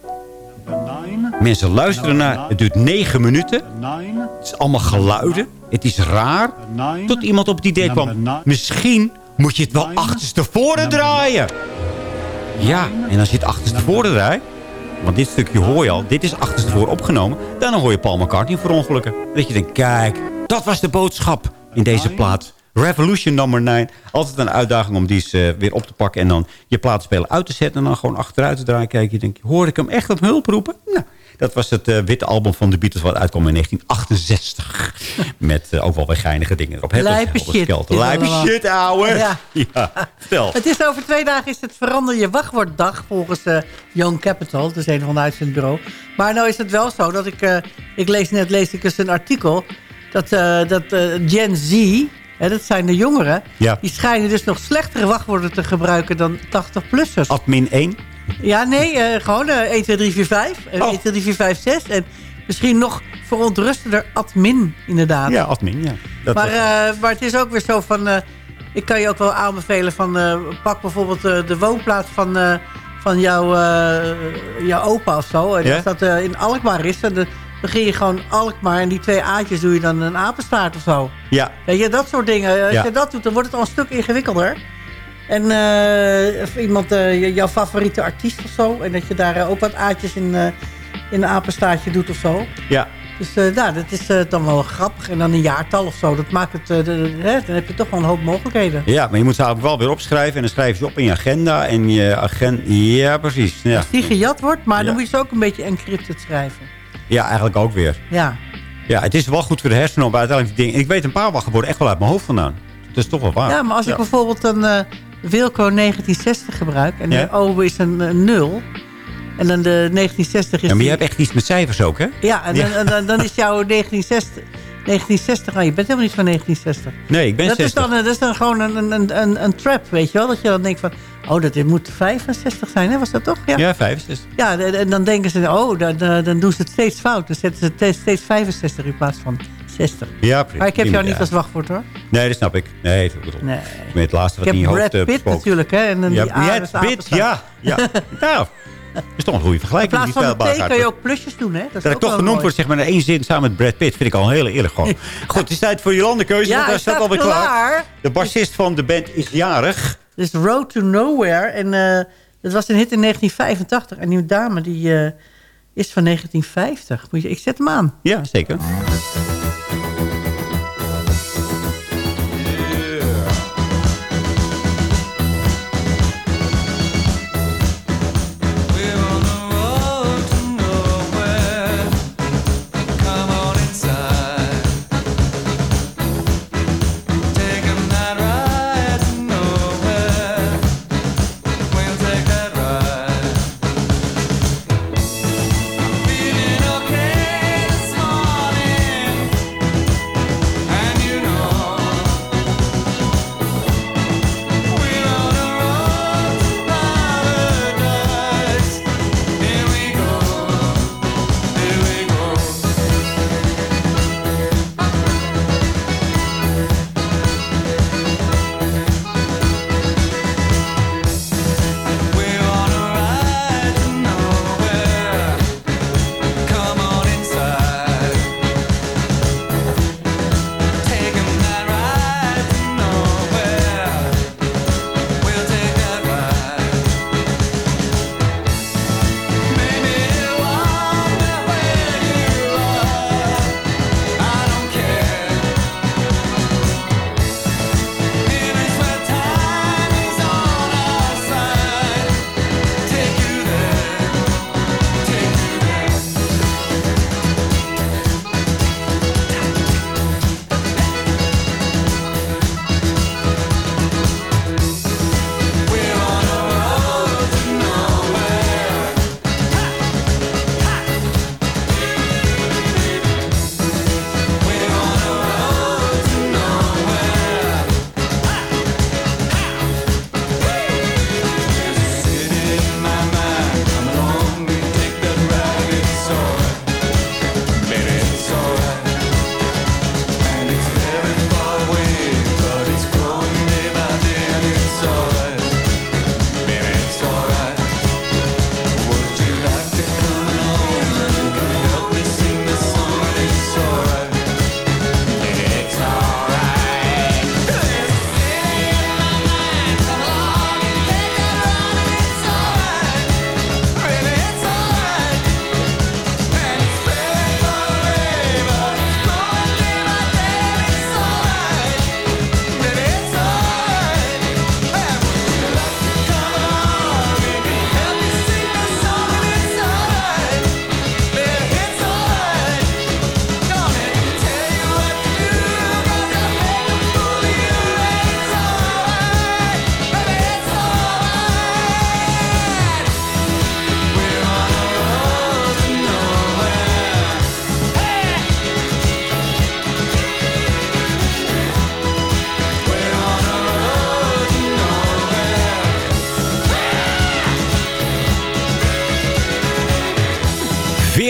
Mensen luisteren naar. Het duurt negen minuten. Het is allemaal geluiden. Het is raar. Tot iemand op het idee kwam. Misschien moet je het wel achterstevoren draaien. Ja, en als je het achterstevoren draait... want dit stukje hoor je al, dit is achterstevoren opgenomen... dan hoor je Paul McCartney verongelukken. Dat je denkt, kijk, dat was de boodschap in deze plaat. Revolution nummer 9. Altijd een uitdaging om die eens uh, weer op te pakken... en dan je plaatspelen uit te zetten... en dan gewoon achteruit te draaien. Kijk, je denkt, hoor ik hem echt op hulp roepen? Nou, dat was het uh, witte album van de Beatles... wat uitkwam in 1968. Met uh, ook wel weer geinige dingen erop. Lijpe shit. Lijpe shit, ouwe. Ja. ja. Het is over twee dagen is het verander je wachtwoorddag... volgens uh, Young Capital. Dat is een van de uitzendbureau. Maar nou is het wel zo dat ik... ik lees net lees ik eens een artikel... dat, dat Gen Z... Hè, dat zijn de jongeren. Ja. Die schijnen dus nog slechtere wachtwoorden te gebruiken dan 80-plussers. Admin 1? Ja, nee, uh, gewoon uh, 1, 2, 3, 4, 5. En Oh. 1, 2, 3, 4, 5, 6. En misschien nog verontrustender admin, inderdaad. Ja, admin, ja. Dat maar, uh, maar het is ook weer zo van... Uh, ik kan je ook wel aanbevelen van... Uh, pak bijvoorbeeld de woonplaats van, van jouw, jouw opa of zo. En Ja? als dat in Alkmaar is... Dan, dan begin je gewoon Alkmaar... en die twee aatjes doe je dan een apenstaart of zo. Ja. Weet je, dat soort dingen. Als Ja. je dat doet, dan wordt het al een stuk ingewikkelder. En uh, of iemand, uh, jouw favoriete artiest of zo. En dat je daar uh, ook wat aatjes in, in een apenstaartje doet of zo. Ja. Dus nou, dat is dan wel grappig. En dan een jaartal of zo. Dat maakt het, de, de, hè, dan heb je toch wel een hoop mogelijkheden. Ja, maar je moet ze eigenlijk wel weer opschrijven. En dan schrijf je ze op in je agenda. En je agenda... Ja, precies. Ja, Als die gejat wordt, maar Ja. dan moet je ze ook een beetje encrypted schrijven. ja eigenlijk ook weer. Ja. Ja, het is wel goed voor de hersenen om uiteindelijk die dingen... Ik weet een paar wachtwoorden echt wel uit mijn hoofd vandaan. Dat is toch wel waar. Ja, maar als ik bijvoorbeeld een Wilco 1960 gebruik... en de O is een, een 0... En dan de 1960 is Ja, maar je hebt echt iets met cijfers ook, hè? Ja, en dan, en dan, dan is jouw 1960... 1960, nou, je bent helemaal niet van 1960. Nee, ik ben dat 60. Is dan, dat is dan gewoon een, een, een, een trap, weet je wel? Dat je dan denkt van, oh, dat dit moet 65 zijn, hè? Was dat toch? Ja, Ja, 65. Ja, en dan denken ze, oh, dan, dan dan doen ze het steeds fout. Dan zetten ze steeds 65 in plaats van 60. Ja, precies. Maar ik heb jou niet als wachtwoord, hoor. Nee, dat snap ik. Nee, dat is Nee. Met het laatste wat Ik in je hoofd Brad eh, Pitt besproken. natuurlijk, hè? En dan Ja, die Brad Pitt, ja. ja. nou, dat is toch een goede In vergelijking. plaats die van. T kan je ook plusjes doen, hè? Dat, is Dat ik toch genoemd mooi. word zeg maar, in één zin samen met Brad Pitt... vind ik al heel eerlijk gewoon. Goed, het is tijd voor je landenkeuze. Ja, want daar staat alweer klaar. klaar. De bassist van de band is jarig. Dus Road to Nowhere. En eh dat was een hit in 1985. En die dame die eh, is van 1950. Moet je, ik zet hem aan. Ja, zeker.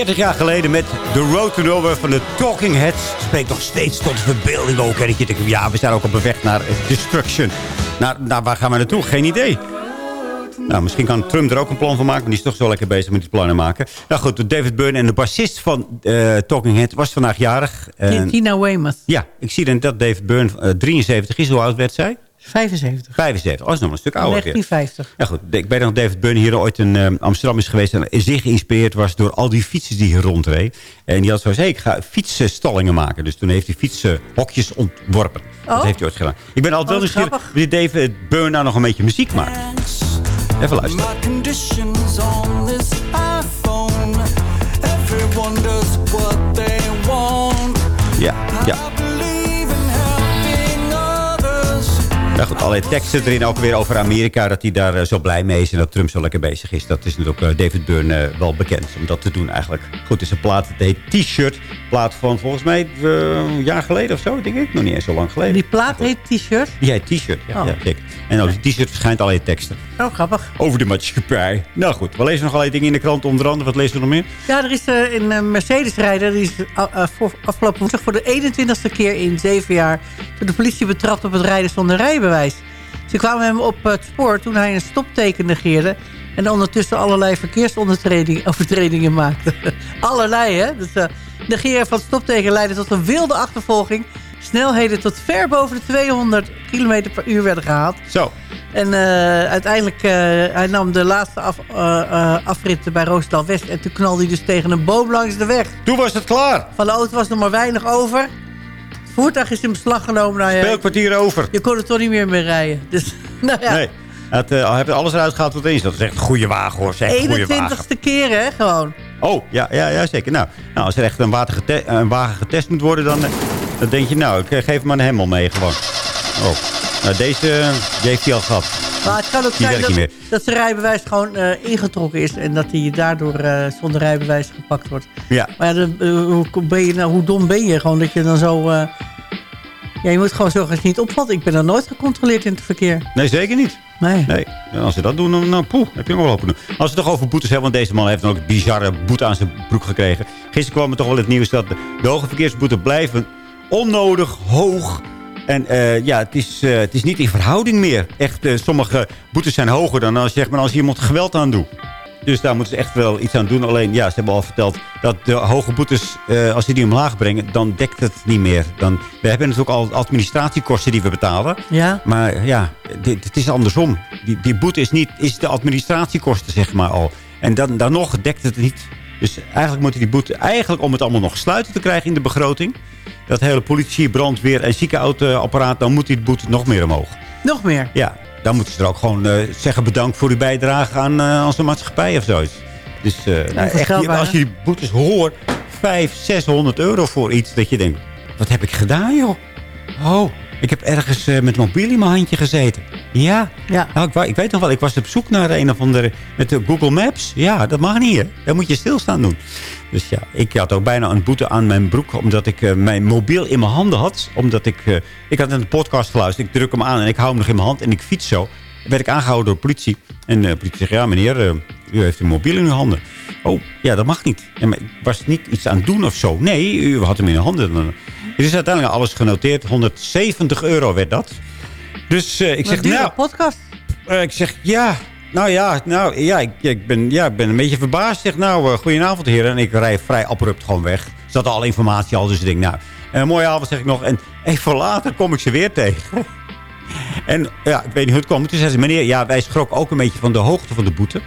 40 jaar geleden met The Road to Nowhere van de Talking Heads. Spreekt nog steeds tot de verbeelding ook. dat je denkt, ja, we zijn ook op een weg naar Destruction. Naar, naar waar gaan we naartoe? Geen idee. Nou, misschien kan Trump er ook een plan van maken. Maar die is toch zo lekker bezig met die plannen maken. Nou goed, David Byrne en de bassist van eh, Talking Heads was vandaag jarig. En- Tina Weymouth. ja, ik zie dan dat David Byrne eh, 73 is. Hoe oud werd zij? 75. 75. Oh, dat is nog een stuk ouder. weer. 1950. Ja goed, ik weet nog dat David Byrne hier ooit in eh, Amsterdam is geweest... en zeer geïnspireerd was door al die fietsers die hier rondreden. En die had zo gezegd, ik ga fietsenstallingen maken. Dus toen heeft hij fietsenhokjes ontworpen. Dat Oh. heeft hij ooit gedaan. Ik ben altijd wel Oh, nieuwsgierig grappig. wie David Byrne nou nog een beetje muziek maakt. Even luisteren. My conditions on this iPhone. Everyone does what they want. Ja, ja. Ja goed, allerlei teksten erin ook weer over Amerika. Dat hij daar eh, zo blij mee is en dat Trump zo lekker bezig is. Dat is natuurlijk ook eh, David Byrne eh, wel bekend om dat te doen eigenlijk. Goed, het is een plaat, het heet T-shirt. Plaat van volgens mij een jaar geleden of zo, denk ik. Nog niet eens zo lang geleden. Die plaat heet T-shirt. Die heet T-shirt, ja, Oh. ja. En op die T-shirt verschijnt allerlei teksten. Oh, grappig. Over de maatschappij. Nou goed, we lezen nog allerlei dingen in de krant. Onder andere, wat lezen we nog meer? Ja, er is eh, een Mercedes-rijder. Die is afgelopen woensdag voor de 21ste keer in zeven jaar... door de politie betrapt op het rijden zonder rijbewijs. Ze kwamen hem op het spoor toen hij een stopteken negeerde... en ondertussen allerlei verkeersovertredingen maakte. allerlei, hè? Dus, eh negeren van het stopteken leidde tot een wilde achtervolging... Snelheden tot ver boven de 200 km per uur werden gehaald. Zo. En eh, uiteindelijk, uh, hij nam de laatste af, uh, uh, afrit bij Roosendaal West. En toen knalde hij dus tegen een boom langs de weg. Toen was het klaar. Van de auto was nog maar weinig over. Voertuig is in beslag genomen. Nou, Speel kwartier over. Je kon er toch niet meer mee rijden. Dus, nou ja. Nee. Het, uh, hij heeft alles eruit gehaald wat erin is. Dat is echt een goede wagen hoor. 21ste keer hè, gewoon. Oh, ja, ja, ja zeker. Nou, nou, als er echt een, een wagen getest moet worden, dan, dan denk je... nou, ik geef hem een hemmel mee gewoon. Oh. Nou, deze die heeft hij al gehad. Maar het kan ook zijn dat, dat zijn rijbewijs gewoon uh, ingetrokken is... en dat hij daardoor uh, zonder rijbewijs gepakt wordt. Ja. Maar ja, dan, uh, hoe, ben je, nou, hoe dom ben je gewoon dat je dan zo... ja, je moet gewoon zorgen dat je niet opvalt. Ik ben er nooit gecontroleerd in het verkeer. Nee, zeker niet. Nee. nee. En als ze dat doen, dan nou, poeh, heb je nog wel op doen. Als we het toch over boetes hebben, want deze man heeft dan ook een bizarre boete aan zijn broek gekregen. Gisteren kwam er toch wel het nieuws dat de, de hoge verkeersboete blijven onnodig hoog. En uh, ja, het is, uh, het is niet in verhouding meer. Echt, uh, sommige boetes zijn hoger dan als, zeg maar, als iemand geweld aan doet. Dus daar moeten ze echt wel iets aan doen. Alleen, ja, ze hebben al verteld dat de hoge boetes, als ze die omlaag brengen, dan dekt het niet meer. Dan, we hebben natuurlijk al administratiekosten die we betalen. Ja. Maar ja, dit, het is andersom. Die, die boete is, niet, is de administratiekosten, zeg maar al. En dan, dan nog dekt het niet. Dus eigenlijk moeten die boete, eigenlijk om het allemaal nog sluiten te krijgen in de begroting. Dat hele politie, brandweer en ziekenautoapparaat, dan moet die boete nog meer omhoog. Nog meer? Ja, dan moeten ze er ook gewoon uh, zeggen bedankt voor uw bijdrage aan uh, onze maatschappij of zoiets. Dus uh, nou, echt, als je die boetes hoort, 500, 600 euro voor iets, dat je denkt, wat heb ik gedaan joh? Oh, ik heb ergens uh, met mobiel in mijn handje gezeten. Ja, ja. Nou, ik, ik, weet nog wel, ik was op zoek naar een of andere, met de Google Maps. Ja, dat mag niet hè, daar moet je stilstaan doen. Dus ja, ik had ook bijna een boete aan mijn broek... omdat ik uh, mijn mobiel in mijn handen had. Omdat ik... Uh, ik had een podcast geluisterd. Ik druk hem aan en ik hou hem nog in mijn hand. En ik fiets zo. Dan werd ik aangehouden door de politie. En de politie zegt... Ja, meneer, u heeft een mobiel in uw handen. Oh, ja, dat mag niet. Ja, maar ik was niet iets aan het doen of zo. Nee, u had hem in uw handen. Er is uiteindelijk alles genoteerd. 170 euro werd dat. Dus ik zeg... Nou, podcast? ik zeg, ja... Nou ja, nou, ja, ik, ik, ben, ja, ik ben een beetje verbaasd. Zeg, nou, uh, goedenavond heren. En ik rij vrij abrupt gewoon weg. Er zat al informatie al, dus ik denk, nou... En een mooie avond zeg ik nog. En even later kom ik ze weer tegen. en ja, ik weet niet hoe het kwam. Toen zei ze, meneer, ja, wij schrokken ook een beetje van de hoogte van de boete. Uh,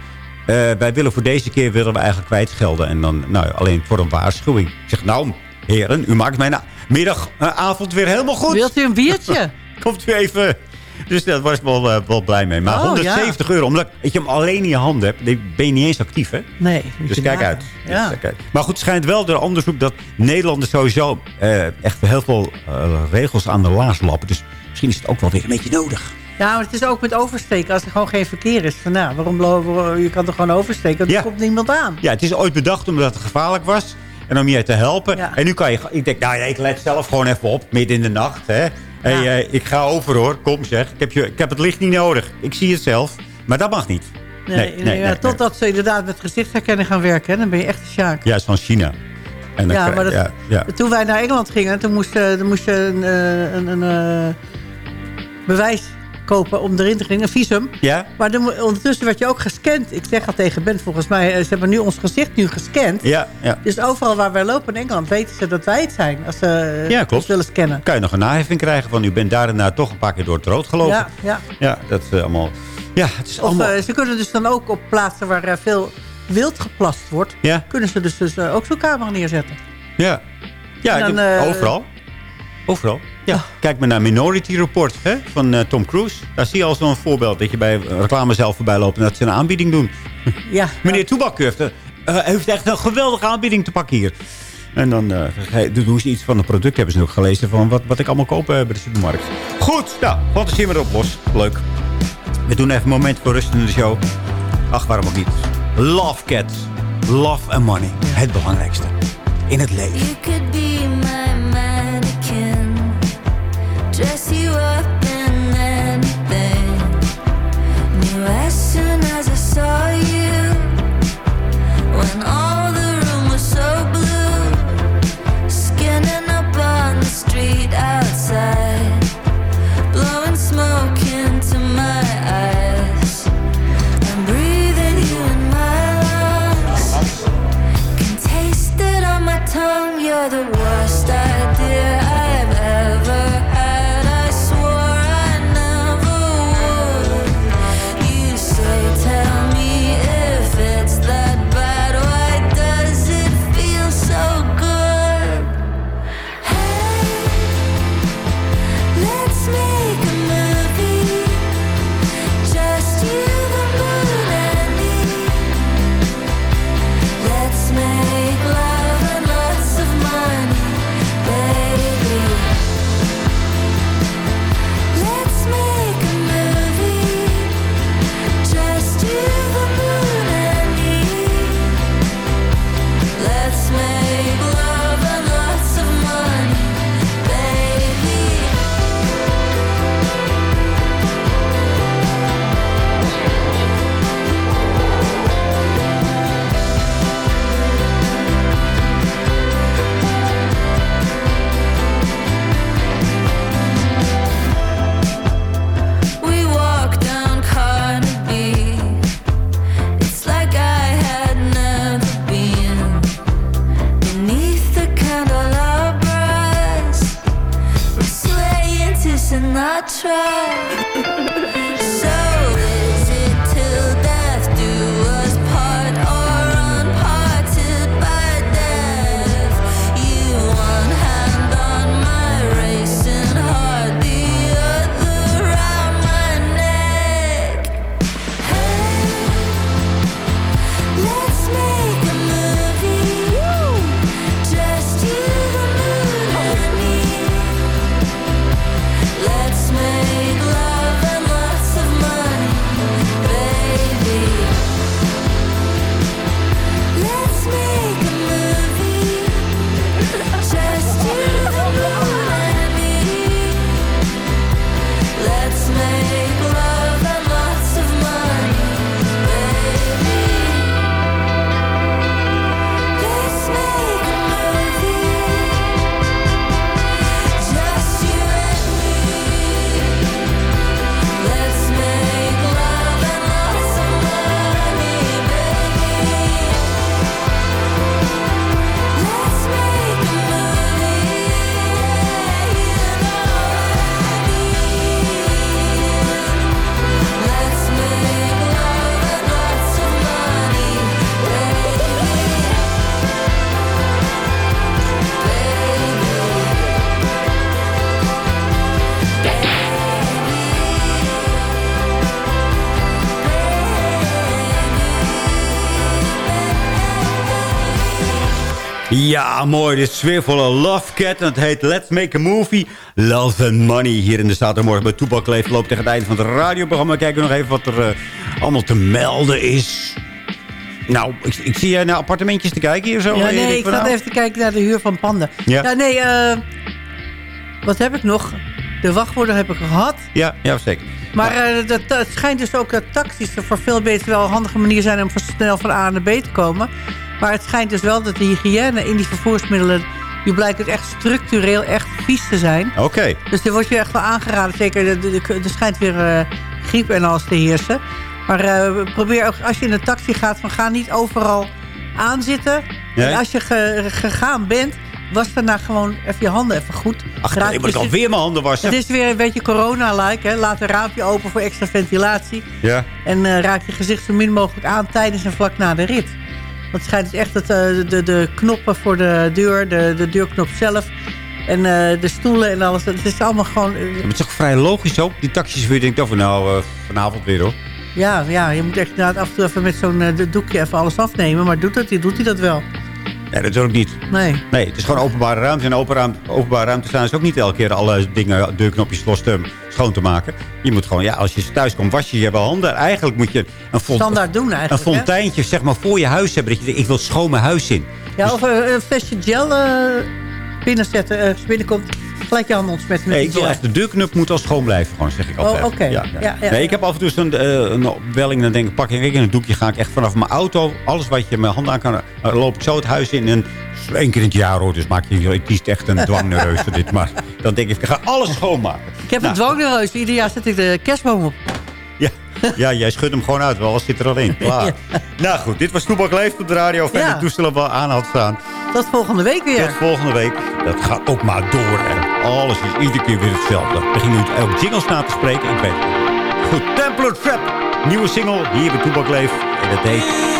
wij willen voor deze keer willen we eigenlijk kwijtschelden. En dan, nou, alleen voor een waarschuwing. Ik zeg, nou, heren, u maakt mijn middagavond weer helemaal goed. Wilt u een biertje? Komt u even... Dus daar was ik wel, uh, wel blij mee. Maar oh, 170 ja. euro, omdat je hem alleen in je handen hebt, ben je niet eens actief, hè? Nee. Dus kijk uit. Ja. Dus kijk uit. Maar goed, het schijnt wel door onderzoek dat Nederlanders sowieso uh, echt heel veel uh, regels aan de laars lappen. Dus misschien is het ook wel weer een beetje nodig. Ja, maar het is ook met oversteken. Als er gewoon geen verkeer is. Van, nou, waarom, je kan er gewoon oversteken? Er ja. komt niemand aan. Ja, het is ooit bedacht omdat het gevaarlijk was. En om je te helpen. Ja. En nu kan je... Ik denk, nou ja, ik let zelf gewoon even op. Midden in de nacht, hè. Hey, Ja. uh, ik ga over hoor, kom zeg. Ik heb, je, ik heb het licht niet nodig. Ik zie het zelf. Maar dat mag niet. Nee, nee, ja, totdat ze inderdaad met gezichtsherkenning gaan werken. Hè, dan ben je echt een sjaak. Ja, is van China. En dan Ja, krijg- maar dat, ja, ja. toen wij naar Engeland gingen, toen moest, dan moest je een, eh, een, een eh, bewijs kopen om erin te gaan, een visum. Ja? Maar dan, ondertussen werd je ook gescand. Ik zeg al tegen Ben, volgens mij, eh, ze hebben nu ons gezicht nu gescand. Ja, ja. Dus overal waar wij lopen in Engeland weten ze dat wij het zijn. Als ze ons willen scannen. Kan je nog een naheffing krijgen van u bent daar en daar toch een paar keer door het rood gelopen. Ja, ja. Ja, dat is eh, allemaal... Ja, het is Of allemaal... eh, ze kunnen dus dan ook op plaatsen waar veel wild geplast wordt... Ja. kunnen ze dus, dus ook zo'n camera neerzetten. Ja, ja dan, overal. Overal. Ja, kijk maar naar Minority Report hè, van eh, Tom Cruise. Daar zie je al zo'n voorbeeld dat je bij reclame zelf voorbij loopt... en dat ze een aanbieding doen. Ja. Meneer Toebak heeft, eh, heeft echt een geweldige aanbieding te pakken hier. En dan eh, ge- doen ze iets van het product. Hebben ze ook gelezen van wat, wat ik allemaal koop eh, bij de supermarkt. Goed, nou, fantasie maar op los. Leuk. We doen even een moment voor rust in de show. Ach, waarom ook niet. Love Cats. Love and money. Het belangrijkste. In het leven. on Ja, mooi. Dit sfeervolle Love Cat. En het heet Let's Make a Movie. Love and Money. Hier in de zaterdagmorgen bij Toepak Leef. Loopt tegen het einde van het radioprogramma. Kijken we nog even wat er eh, allemaal te melden is. Nou, ik, ik zie jij naar appartementjes te kijken hier zo. Ja, nee, ik zat even te kijken naar de huur van panden. Ja. nee, eh, wat heb ik nog? De wachtwoorden heb ik gehad. Ja, ja, zeker. Maar eh, dat, dat- het schijnt dus ook dat taxis voor veel beter wel een handige manier zijn... om snel van A naar B te komen. Maar het schijnt dus wel dat de hygiëne in die vervoersmiddelen... die blijkt dus echt structureel echt vies te zijn. Oké. Dus er wordt je echt wel aangeraden. Zeker, er- schijnt weer eh, griep en alles te heersen. Maar eh, probeer ook, als je in een taxi gaat... Van, ga niet overal aanzitten. Nee? En als je ge- gegaan bent... was daarna gewoon even je handen even goed. Ach, Raak ik moet je- alweer mijn handen wassen. het is weer een beetje corona-like. Laat een raampje open voor extra ventilatie. Ja. En eh, raak je gezicht zo min mogelijk aan tijdens en vlak na de rit. Want het schijnt dus echt dat eh, de, de knoppen voor de deur, de, de deurknop zelf... en eh, de stoelen en alles, het is allemaal gewoon... eh, maar het is toch vrij logisch ook. Die taxis weer denkt over nou, eh, vanavond weer hoor. ja, ja, je moet echt inderdaad af en toe even met zo'n doekje even alles afnemen. Maar doet, dat, doet hij dat wel? Nee, dat is ook niet. Nee. Nee, het is gewoon openbare ruimte. En open ruimte, openbare ruimte staan is ook niet elke keer alle dingen, deurknopjes los te, schoon te maken. Je moet gewoon, ja, als je thuis komt, was je je wel handen. Eigenlijk moet je een, font- Standaard doen een hè? fonteintje zeg maar, voor je huis hebben. Dat je denkt, ik wil schoon mijn huis in. Ja, of eh, een flesje gel eh, binnenzetten. als je binnenkomt, gelijk je handen ontsmetten met Nee, ik wil echt, de deurknop moet al schoon blijven, gewoon, zeg ik altijd. Oh, oké. Ja, Ja, ja, nee, ik heb af en toe zo'n een opwelling. Dan denk ik, pak ik een doekje, ga ik echt vanaf mijn auto. Alles wat je mijn hand aan kan, loop ik zo het huis in. En één keer in het jaar hoor, dus maak je. Het kiest echt een dwangneus voor dit. Maar dan denk ik, ik ga alles schoonmaken. Ik heb Nou, een dwangneus. Ieder jaar zet ik de kerstboom op. Ja, ja, jij schudt hem gewoon uit. Wel, alles zit er al in. Klaar. Nou goed, dit was Toebak Leeft op de radio. Fijn Ja. dat het toestel wel aan had staan. Tot volgende week weer. Tot volgende week. Dat gaat ook maar door. En alles is iedere keer weer hetzelfde. We gingen nu ook jingles na te spreken. Ik weet het. Goed, Templar Trap. Nieuwe single hier bij Toebak Leeft. En dat heet...